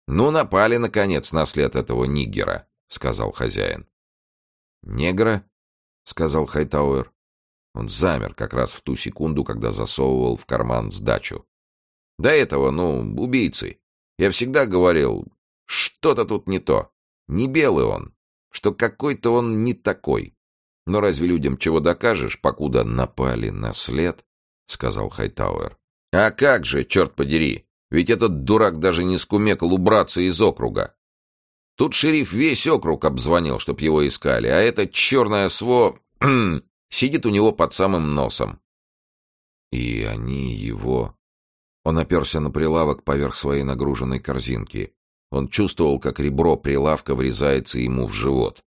«Ну, напали, наконец, на след этого нигера», — сказал хозяин. «Негра?» — сказал Хайтауэр. Он замер как раз в ту секунду, когда засовывал в карман сдачу. До этого, ну, убийцы. Я всегда говорил, что-то тут не то. Не белый он, что какой-то он не такой. Но разве людям чего докажешь, покуда напали на след? — сказал Хайтауэр. — А как же, черт подери! Ведь этот дурак даже не скумекал убраться из округа. Тут шериф весь округ обзвонил, чтоб его искали, а эта черная сво... сидит у него под самым носом. И они его... Он оперся на прилавок поверх своей нагруженной корзинки. Он чувствовал, как ребро прилавка врезается ему в живот.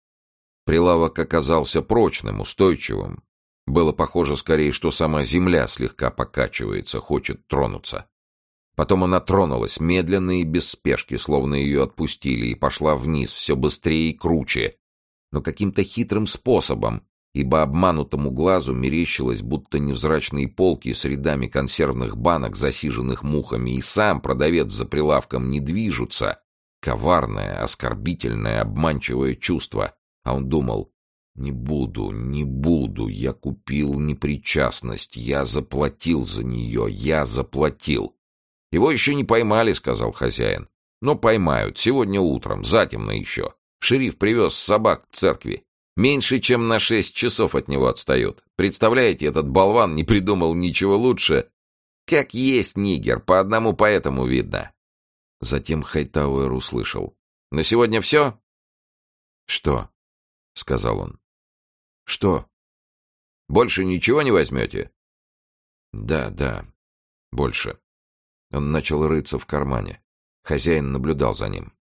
Прилавок оказался прочным, устойчивым. Было похоже скорее, что сама земля слегка покачивается, хочет тронуться. Потом она тронулась медленно и без спешки, словно ее отпустили, и пошла вниз все быстрее и круче, но каким-то хитрым способом, ибо обманутому глазу мерещилось, будто невзрачные полки с рядами консервных банок, засиженных мухами, и сам продавец за прилавком не движутся. Коварное, оскорбительное, обманчивое чувство. А он думал, не буду, не буду, я купил непричастность, я заплатил за нее, я заплатил. Его еще не поймали, сказал хозяин. Но поймают. Сегодня утром. Затемно еще. Шериф привез собак к церкви. Меньше, чем на шесть часов от него отстают. Представляете, этот болван не придумал ничего лучше. Как есть нигер, по одному поэтому видно. Затем Хайтауэр услышал. «На сегодня все?» «Что?» — сказал он. «Что?» «Больше ничего не возьмете?» «Да, да, больше». Он начал рыться в кармане. Хозяин наблюдал за ним.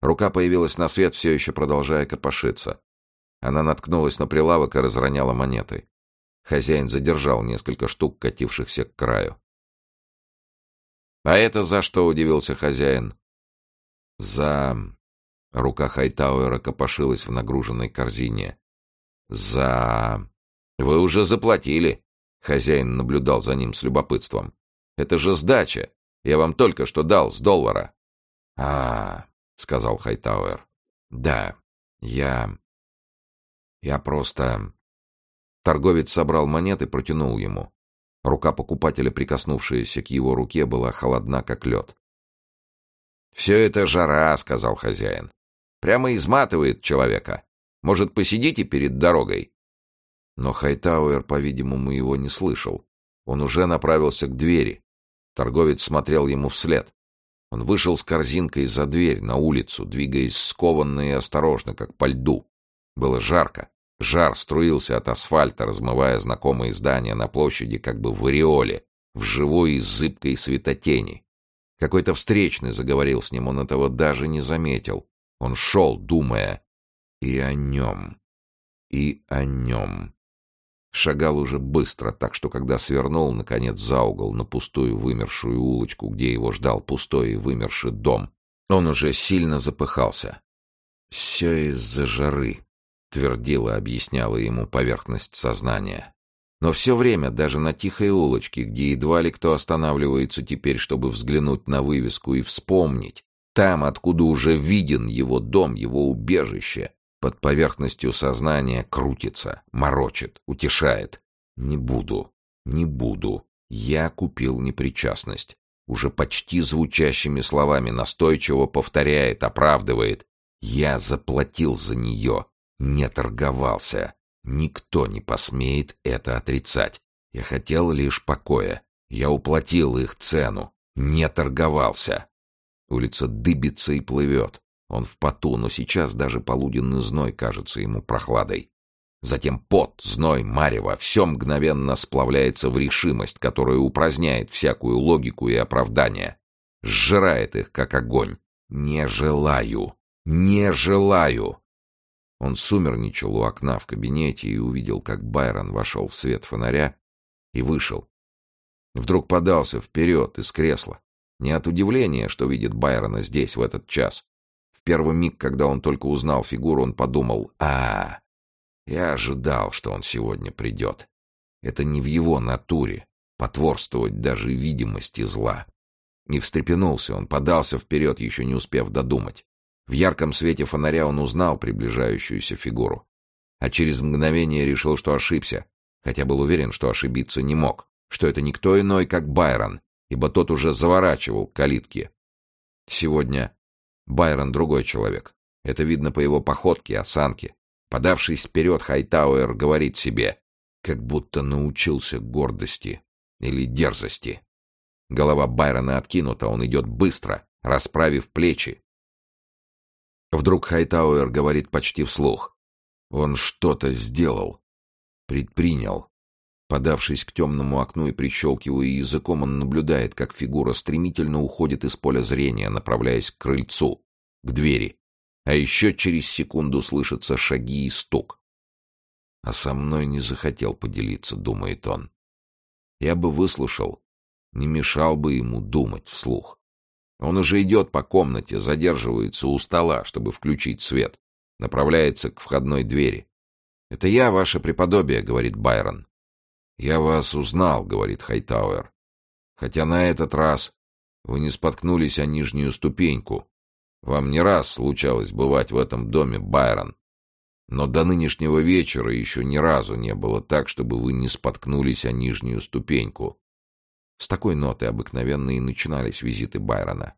Рука появилась на свет, все еще продолжая копошиться. Она наткнулась на прилавок и разроняла монеты. Хозяин задержал несколько штук, катившихся к краю. «А это за что?» — удивился хозяин. «За...» — рука Хайтауэра копошилась в нагруженной корзине. «За...» «Вы уже заплатили!» — хозяин наблюдал за ним с любопытством. «Это же сдача! Я вам только что дал с доллара!» «А, — сказал Хайтауэр. Да, я... Я просто... Торговец собрал монеты и протянул ему. Рука покупателя, прикоснувшаяся к его руке, была холодна, как лед. «Все это жара», — сказал хозяин. «Прямо изматывает человека. Может, посидите перед дорогой?» Но Хайтауэр, по-видимому, его не слышал. Он уже направился к двери. Торговец смотрел ему вслед. Он вышел с корзинкой за дверь на улицу, двигаясь скованно и осторожно, как по льду. Было жарко. Жар струился от асфальта, размывая знакомые здания на площади, как бы в ореоле, в живой и зыбкой светотени. Какой-то встречный заговорил с ним, он этого даже не заметил. Он шел, думая и о нем, и о нем. Шагал уже быстро, так что когда свернул, наконец, за угол на пустую вымершую улочку, где его ждал пустой и вымерший дом, он уже сильно запыхался. «Все из-за жары», — твердила, объясняла ему поверхность сознания. Но все время, даже на тихой улочке, где едва ли кто останавливается теперь, чтобы взглянуть на вывеску и вспомнить, там, откуда уже виден его дом, его убежище, под поверхностью сознания крутится, морочит, утешает. Не буду, не буду. Я купил непричастность. Уже почти звучащими словами настойчиво повторяет, оправдывает. Я заплатил за нее, не торговался. Никто не посмеет это отрицать. Я хотел лишь покоя. Я уплатил их цену, не торговался. Улица дыбится и плывет. Он в поту, но сейчас даже полуденный зной кажется ему прохладой. Затем пот, зной, марево, все мгновенно сплавляется в решимость, которая упраздняет всякую логику и оправдание. Сжирает их, как огонь. Не желаю. Не желаю. Он сумерничал у окна в кабинете и увидел, как Байрон вошел в свет фонаря и вышел. Вдруг подался вперед из кресла. Не от удивления, что видит Байрона здесь в этот час, в первый миг, когда он только узнал фигуру, он подумал «А, я ожидал, что он сегодня придет. Это не в его натуре, потворствовать даже видимости зла». Не встрепенулся он, подался вперед, еще не успев додумать. В ярком свете фонаря он узнал приближающуюся фигуру. А через мгновение решил, что ошибся, хотя был уверен, что ошибиться не мог, что это никто иной, как Байрон, ибо тот уже заворачивал калитки. Сегодня Байрон другой человек. Это видно по его походке, осанке. Подавшись вперед, Хайтауэр говорит себе, как будто научился гордости или дерзости. Голова Байрона откинута, он идет быстро, расправив плечи. Вдруг Хайтауэр говорит почти вслух. Он что-то сделал, предпринял. Подавшись к темному окну и прищелкивая языком, он наблюдает, как фигура стремительно уходит из поля зрения, направляясь к крыльцу, к двери. А еще через секунду слышатся шаги и стук. А со мной не захотел поделиться, думает он. Я бы выслушал, не мешал бы ему думать вслух. Он уже идет по комнате, задерживается у стола, чтобы включить свет. Направляется к входной двери. «Это я, ваше преподобие», — говорит Байрон. «Я вас узнал», — говорит Хайтауэр. «Хотя на этот раз вы не споткнулись о нижнюю ступеньку. Вам не раз случалось бывать в этом доме, Байрон. Но до нынешнего вечера еще ни разу не было так, чтобы вы не споткнулись о нижнюю ступеньку». С такой ноты обыкновенно и начинались визиты Байрона.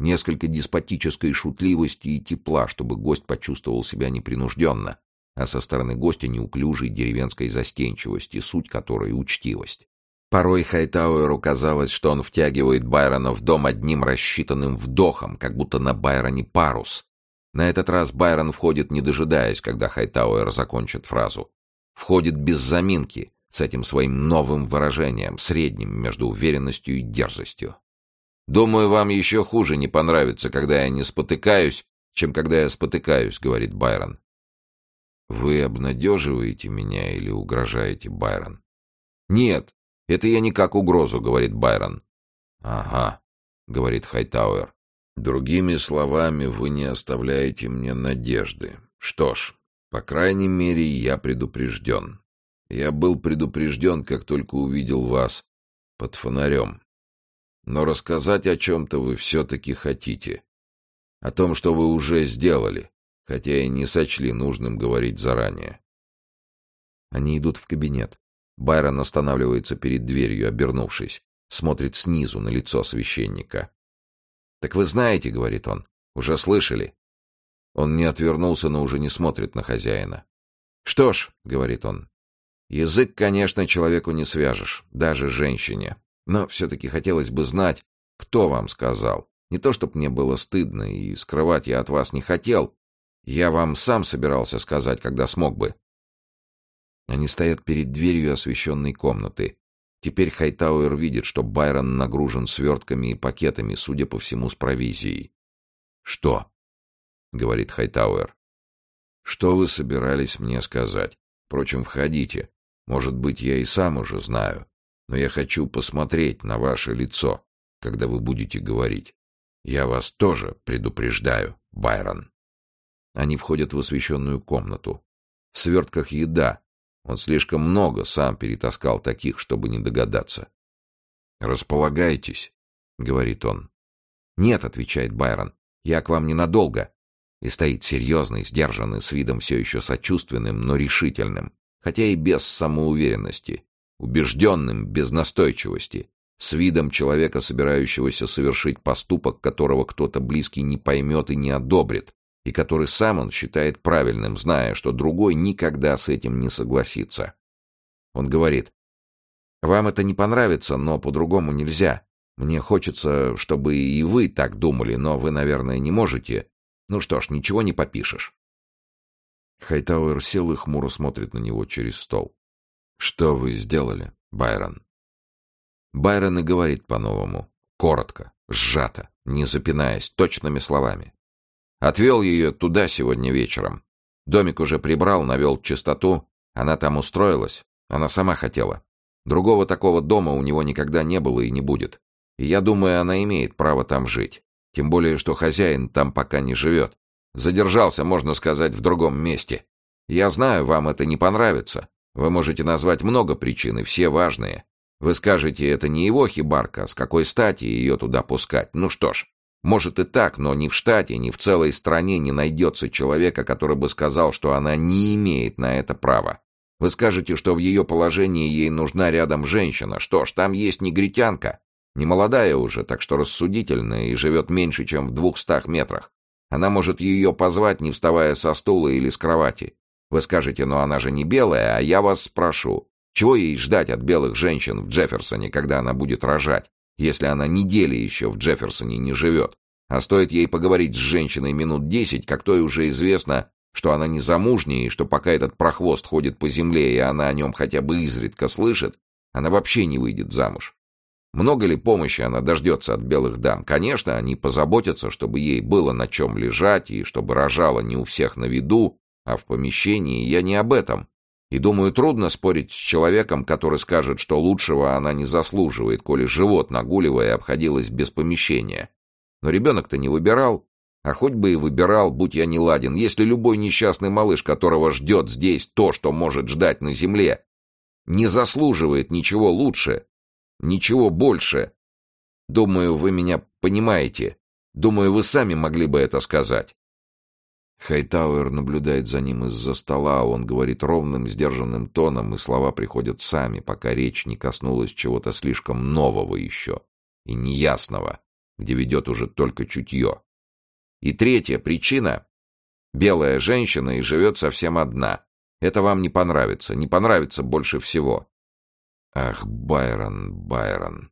несколько деспотической шутливости и тепла, чтобы гость почувствовал себя непринужденно, а со стороны гостя неуклюжей деревенской застенчивости, суть которой — учтивость. Порой Хайтауэру казалось, что он втягивает Байрона в дом одним рассчитанным вдохом, как будто на Байроне парус. На этот раз Байрон входит, не дожидаясь, когда Хайтауэр закончит фразу. Входит без заминки, с этим своим новым выражением, средним между уверенностью и дерзостью. «Думаю, вам еще хуже не понравится, когда я не спотыкаюсь, чем когда я спотыкаюсь», — говорит Байрон. «Вы обнадеживаете меня или угрожаете, Байрон?» «Нет, это я не как угрозу», — говорит Байрон. «Ага», — говорит Хайтауэр. «Другими словами, вы не оставляете мне надежды. Что ж, по крайней мере, я предупрежден. Я был предупрежден, как только увидел вас под фонарем. Но рассказать о чем-то вы все-таки хотите. О том, что вы уже сделали, хотя и не сочли нужным говорить заранее. Они идут в кабинет. Байрон останавливается перед дверью, обернувшись. Смотрит снизу на лицо священника. «Так вы знаете», — говорит он, — «уже слышали». Он не отвернулся, но уже не смотрит на хозяина. «Что ж», — говорит он, Язык, конечно, человеку не свяжешь, даже женщине. Но все-таки хотелось бы знать, кто вам сказал. Не то, чтобы мне было стыдно, и скрывать я от вас не хотел. Я вам сам собирался сказать, когда смог бы. Они стоят перед дверью освещенной комнаты. Теперь Хайтауэр видит, что Байрон нагружен свертками и пакетами, судя по всему, с провизией. «Что?» — говорит Хайтауэр. «Что вы собирались мне сказать? Впрочем, входите. Может быть, я и сам уже знаю, но я хочу посмотреть на ваше лицо, когда вы будете говорить. Я вас тоже предупреждаю, Байрон. Они входят в освещенную комнату. В свертках еда. Он слишком много сам перетаскал таких, чтобы не догадаться. «Располагайтесь», — говорит он. «Нет», — отвечает Байрон, — «я к вам ненадолго». И стоит серьезный, сдержанный, с видом все еще сочувственным, но решительным хотя и без самоуверенности, убежденным, без настойчивости, с видом человека, собирающегося совершить поступок, которого кто-то близкий не поймет и не одобрит, и который сам он считает правильным, зная, что другой никогда с этим не согласится. Он говорит, «Вам это не понравится, но по-другому нельзя. Мне хочется, чтобы и вы так думали, но вы, наверное, не можете. Ну что ж, ничего не попишешь. Хайтауэр сел и хмуро смотрит на него через стол. «Что вы сделали, Байрон?» Байрон и говорит по-новому, коротко, сжато, не запинаясь, точными словами. Отвел ее туда сегодня вечером. Домик уже прибрал, навел чистоту. Она там устроилась. Она сама хотела. Другого такого дома у него никогда не было и не будет. И я думаю, она имеет право там жить. Тем более, что хозяин там пока не живет. Задержался, можно сказать, в другом месте. Я знаю, вам это не понравится. Вы можете назвать много причин, и все важные. Вы скажете, это не его хибарка, с какой стати ее туда пускать? Ну что ж, может и так, но ни в штате, ни в целой стране не найдется человека, который бы сказал, что она не имеет на это права. Вы скажете, что в ее положении ей нужна рядом женщина. Что ж, там есть негритянка. Не молодая уже, так что рассудительная и живет меньше, чем в двухстах метрах. Она может ее позвать, не вставая со стула или с кровати. Вы скажете, но она же не белая, а я вас спрошу, чего ей ждать от белых женщин в Джефферсоне, когда она будет рожать, если она недели еще в Джефферсоне не живет? А стоит ей поговорить с женщиной минут десять, как то и уже известно, что она не замужняя, и что пока этот прохвост ходит по земле, и она о нем хотя бы изредка слышит, она вообще не выйдет замуж. Много ли помощи она дождется от белых дам? Конечно, они позаботятся, чтобы ей было на чем лежать и чтобы рожала не у всех на виду, а в помещении я не об этом. И думаю, трудно спорить с человеком, который скажет, что лучшего она не заслуживает, коли живот, нагуливая, обходилось без помещения. Но ребенок-то не выбирал. А хоть бы и выбирал, будь я не ладен, если любой несчастный малыш, которого ждет здесь то, что может ждать на земле, не заслуживает ничего лучше, Ничего больше. Думаю, вы меня понимаете. Думаю, вы сами могли бы это сказать. Хайтауэр наблюдает за ним из-за стола, он говорит ровным, сдержанным тоном, и слова приходят сами, пока речь не коснулась чего-то слишком нового еще и неясного, где ведет уже только чутье. И третья причина — белая женщина и живет совсем одна. Это вам не понравится, не понравится больше всего. Ах, Байрон, Байрон.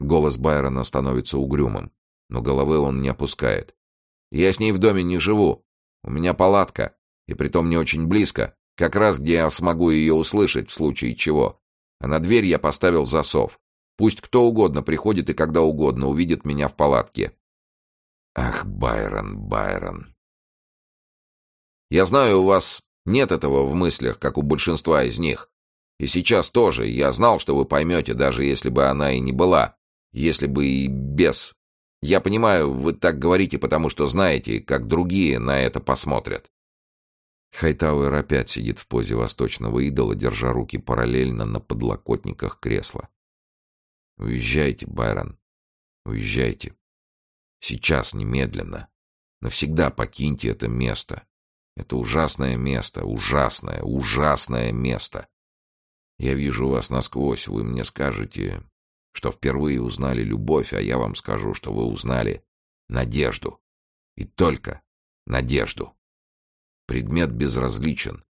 Голос Байрона становится угрюмым, но головы он не опускает. Я с ней в доме не живу. У меня палатка, и притом не очень близко, как раз где я смогу ее услышать в случае чего. А на дверь я поставил засов. Пусть кто угодно приходит и когда угодно увидит меня в палатке. Ах, Байрон, Байрон. Я знаю, у вас нет этого в мыслях, как у большинства из них. И сейчас тоже. Я знал, что вы поймете, даже если бы она и не была. Если бы и без. Я понимаю, вы так говорите, потому что знаете, как другие на это посмотрят. Хайтауэр опять сидит в позе восточного идола, держа руки параллельно на подлокотниках кресла. «Уезжайте, Байрон. Уезжайте. Сейчас, немедленно. Навсегда покиньте это место. Это ужасное место, ужасное, ужасное место. Я вижу вас насквозь, вы мне скажете, что впервые узнали любовь, а я вам скажу, что вы узнали надежду. И только надежду. Предмет безразличен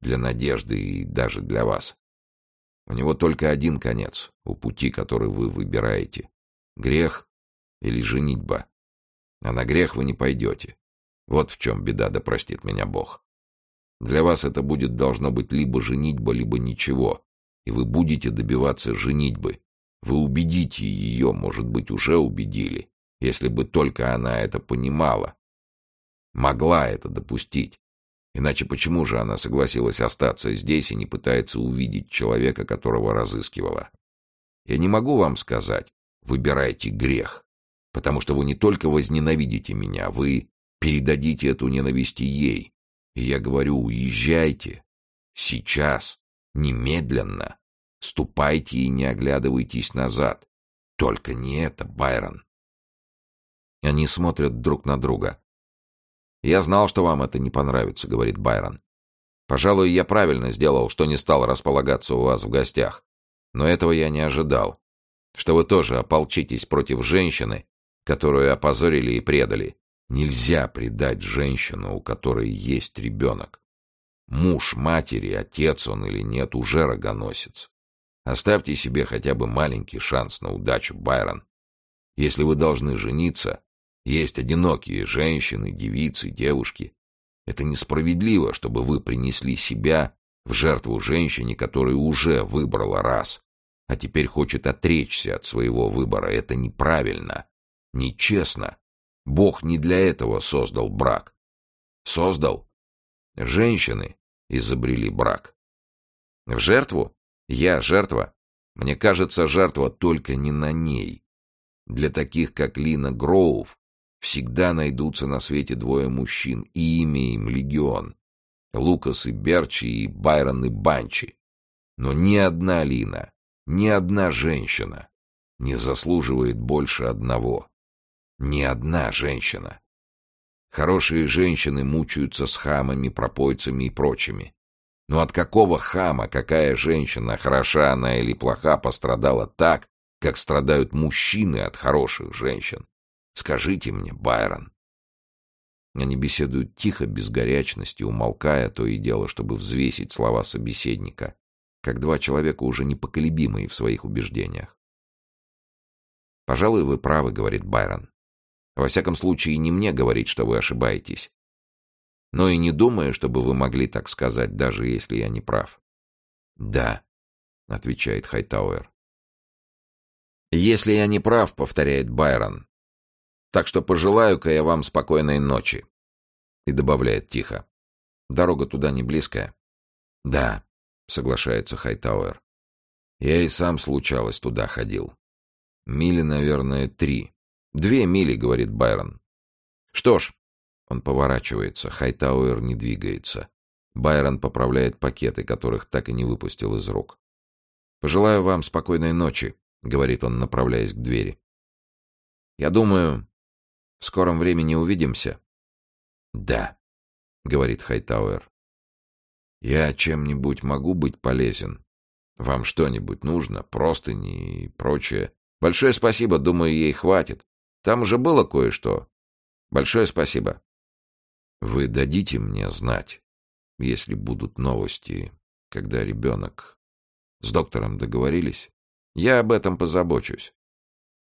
для надежды и даже для вас. У него только один конец, у пути, который вы выбираете. Грех или женитьба. А на грех вы не пойдете. Вот в чем беда, да простит меня Бог. Для вас это будет должно быть либо женитьба, либо ничего. И вы будете добиваться женитьбы. Вы убедите ее, может быть, уже убедили, если бы только она это понимала. Могла это допустить. Иначе почему же она согласилась остаться здесь и не пытается увидеть человека, которого разыскивала? Я не могу вам сказать, выбирайте грех, потому что вы не только возненавидите меня, вы передадите эту ненависть ей. Я говорю, уезжайте. Сейчас. Немедленно. Ступайте и не оглядывайтесь назад. Только не это, Байрон. Они смотрят друг на друга. «Я знал, что вам это не понравится», — говорит Байрон. «Пожалуй, я правильно сделал, что не стал располагаться у вас в гостях. Но этого я не ожидал. Что вы тоже ополчитесь против женщины, которую опозорили и предали. Нельзя предать женщину, у которой есть ребенок. Муж, матери, отец он или нет, уже рогоносец. Оставьте себе хотя бы маленький шанс на удачу, Байрон. Если вы должны жениться, есть одинокие женщины, девицы, девушки. Это несправедливо, чтобы вы принесли себя в жертву женщине, которая уже выбрала раз, а теперь хочет отречься от своего выбора. Это неправильно, нечестно. Бог не для этого создал брак. Создал? Женщины изобрели брак. В жертву? Я жертва. Мне кажется, жертва только не на ней. Для таких, как Лина Гроув, Всегда найдутся на свете двое мужчин, и имя им легион. Лукас и Берчи, и Байрон и Банчи. Но ни одна Лина, ни одна женщина не заслуживает больше одного. Ни одна женщина. Хорошие женщины мучаются с хамами, пропойцами и прочими. Но от какого хама какая женщина, хороша она или плоха, пострадала так, как страдают мужчины от хороших женщин? Скажите мне, Байрон. Они беседуют тихо, без горячности, умолкая то и дело, чтобы взвесить слова собеседника, как два человека уже непоколебимые в своих убеждениях. «Пожалуй, вы правы», — говорит Байрон. «Во всяком случае, не мне говорить, что вы ошибаетесь. Но и не думаю, чтобы вы могли так сказать, даже если я не прав». «Да», — отвечает Хайтауэр. «Если я не прав», — повторяет Байрон, так что пожелаю-ка я вам спокойной ночи. И добавляет тихо. Дорога туда не близкая. Да, соглашается Хайтауэр. Я и сам случалось туда ходил. Мили, наверное, три. Две мили, говорит Байрон. Что ж, он поворачивается, Хайтауэр не двигается. Байрон поправляет пакеты, которых так и не выпустил из рук. «Пожелаю вам спокойной ночи», — говорит он, направляясь к двери. «Я думаю, в скором времени увидимся. Да, говорит Хайтауэр. Я чем-нибудь могу быть полезен? Вам что-нибудь нужно, простыни и прочее? Большое спасибо, думаю, ей хватит. Там уже было кое-что. Большое спасибо. Вы дадите мне знать, если будут новости, когда ребенок... С доктором договорились? Я об этом позабочусь.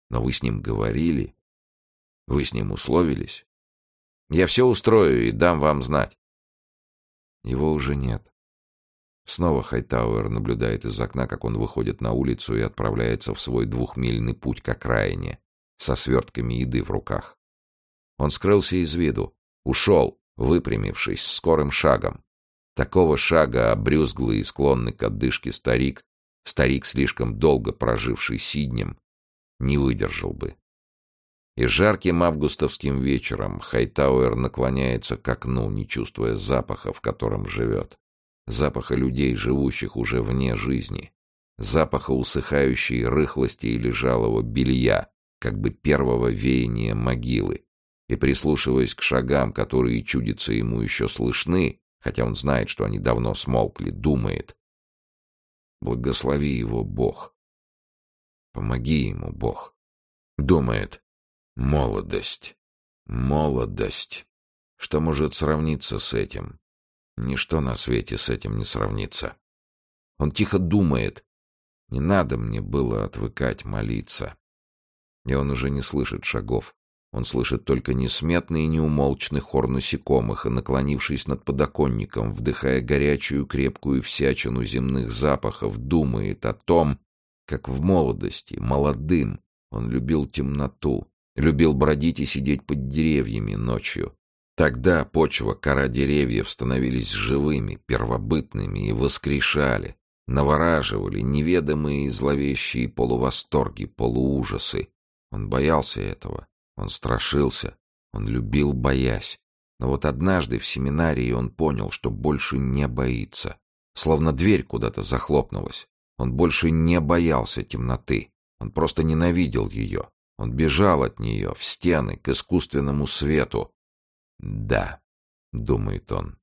Но вы с ним говорили? Вы с ним условились? Я все устрою и дам вам знать. Его уже нет. Снова Хайтауэр наблюдает из окна, как он выходит на улицу и отправляется в свой двухмильный путь к окраине, со свертками еды в руках. Он скрылся из виду, ушел, выпрямившись, скорым шагом. Такого шага обрюзглый и склонный к отдышке старик, старик, слишком долго проживший сиднем, не выдержал бы. И жарким августовским вечером Хайтауэр наклоняется к окну, не чувствуя запаха, в котором живет запаха людей, живущих уже вне жизни, запаха усыхающей рыхлости и лежалого белья, как бы первого веяния могилы, и, прислушиваясь к шагам, которые чудятся ему еще слышны, хотя он знает, что они давно смолкли, думает «Благослови его Бог». «Помоги ему, Бог». Думает «Молодость, молодость». Что может сравниться с этим? Ничто на свете с этим не сравнится. Он тихо думает. Не надо мне было отвыкать молиться. И он уже не слышит шагов. Он слышит только несметный и неумолчный хор насекомых и, наклонившись над подоконником, вдыхая горячую крепкую всячину земных запахов, думает о том, как в молодости, молодым, он любил темноту, любил бродить и сидеть под деревьями ночью, Тогда почва, кора деревьев становились живыми, первобытными и воскрешали, навораживали неведомые зловещие полувосторги, полуужасы. Он боялся этого, он страшился, он любил, боясь. Но вот однажды в семинарии он понял, что больше не боится. Словно дверь куда-то захлопнулась. Он больше не боялся темноты. Он просто ненавидел ее. Он бежал от нее, в стены, к искусственному свету, да, думает он,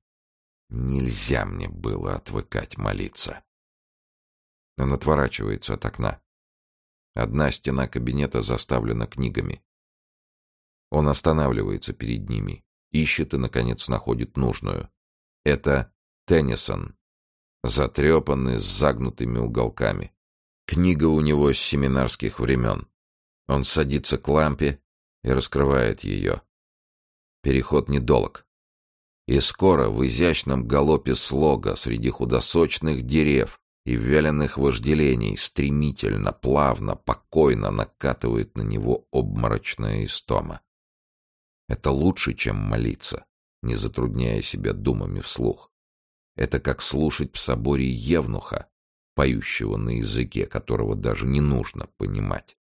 нельзя мне было отвыкать молиться. Он отворачивается от окна. Одна стена кабинета заставлена книгами. Он останавливается перед ними, ищет и, наконец, находит нужную. Это Теннисон, затрепанный с загнутыми уголками. Книга у него с семинарских времен. Он садится к лампе и раскрывает ее. Переход недолг. И скоро в изящном галопе слога среди худосочных дерев и вяленых вожделений стремительно, плавно, покойно накатывает на него обморочная истома. Это лучше, чем молиться, не затрудняя себя думами вслух. Это как слушать в соборе Евнуха, поющего на языке, которого даже не нужно понимать.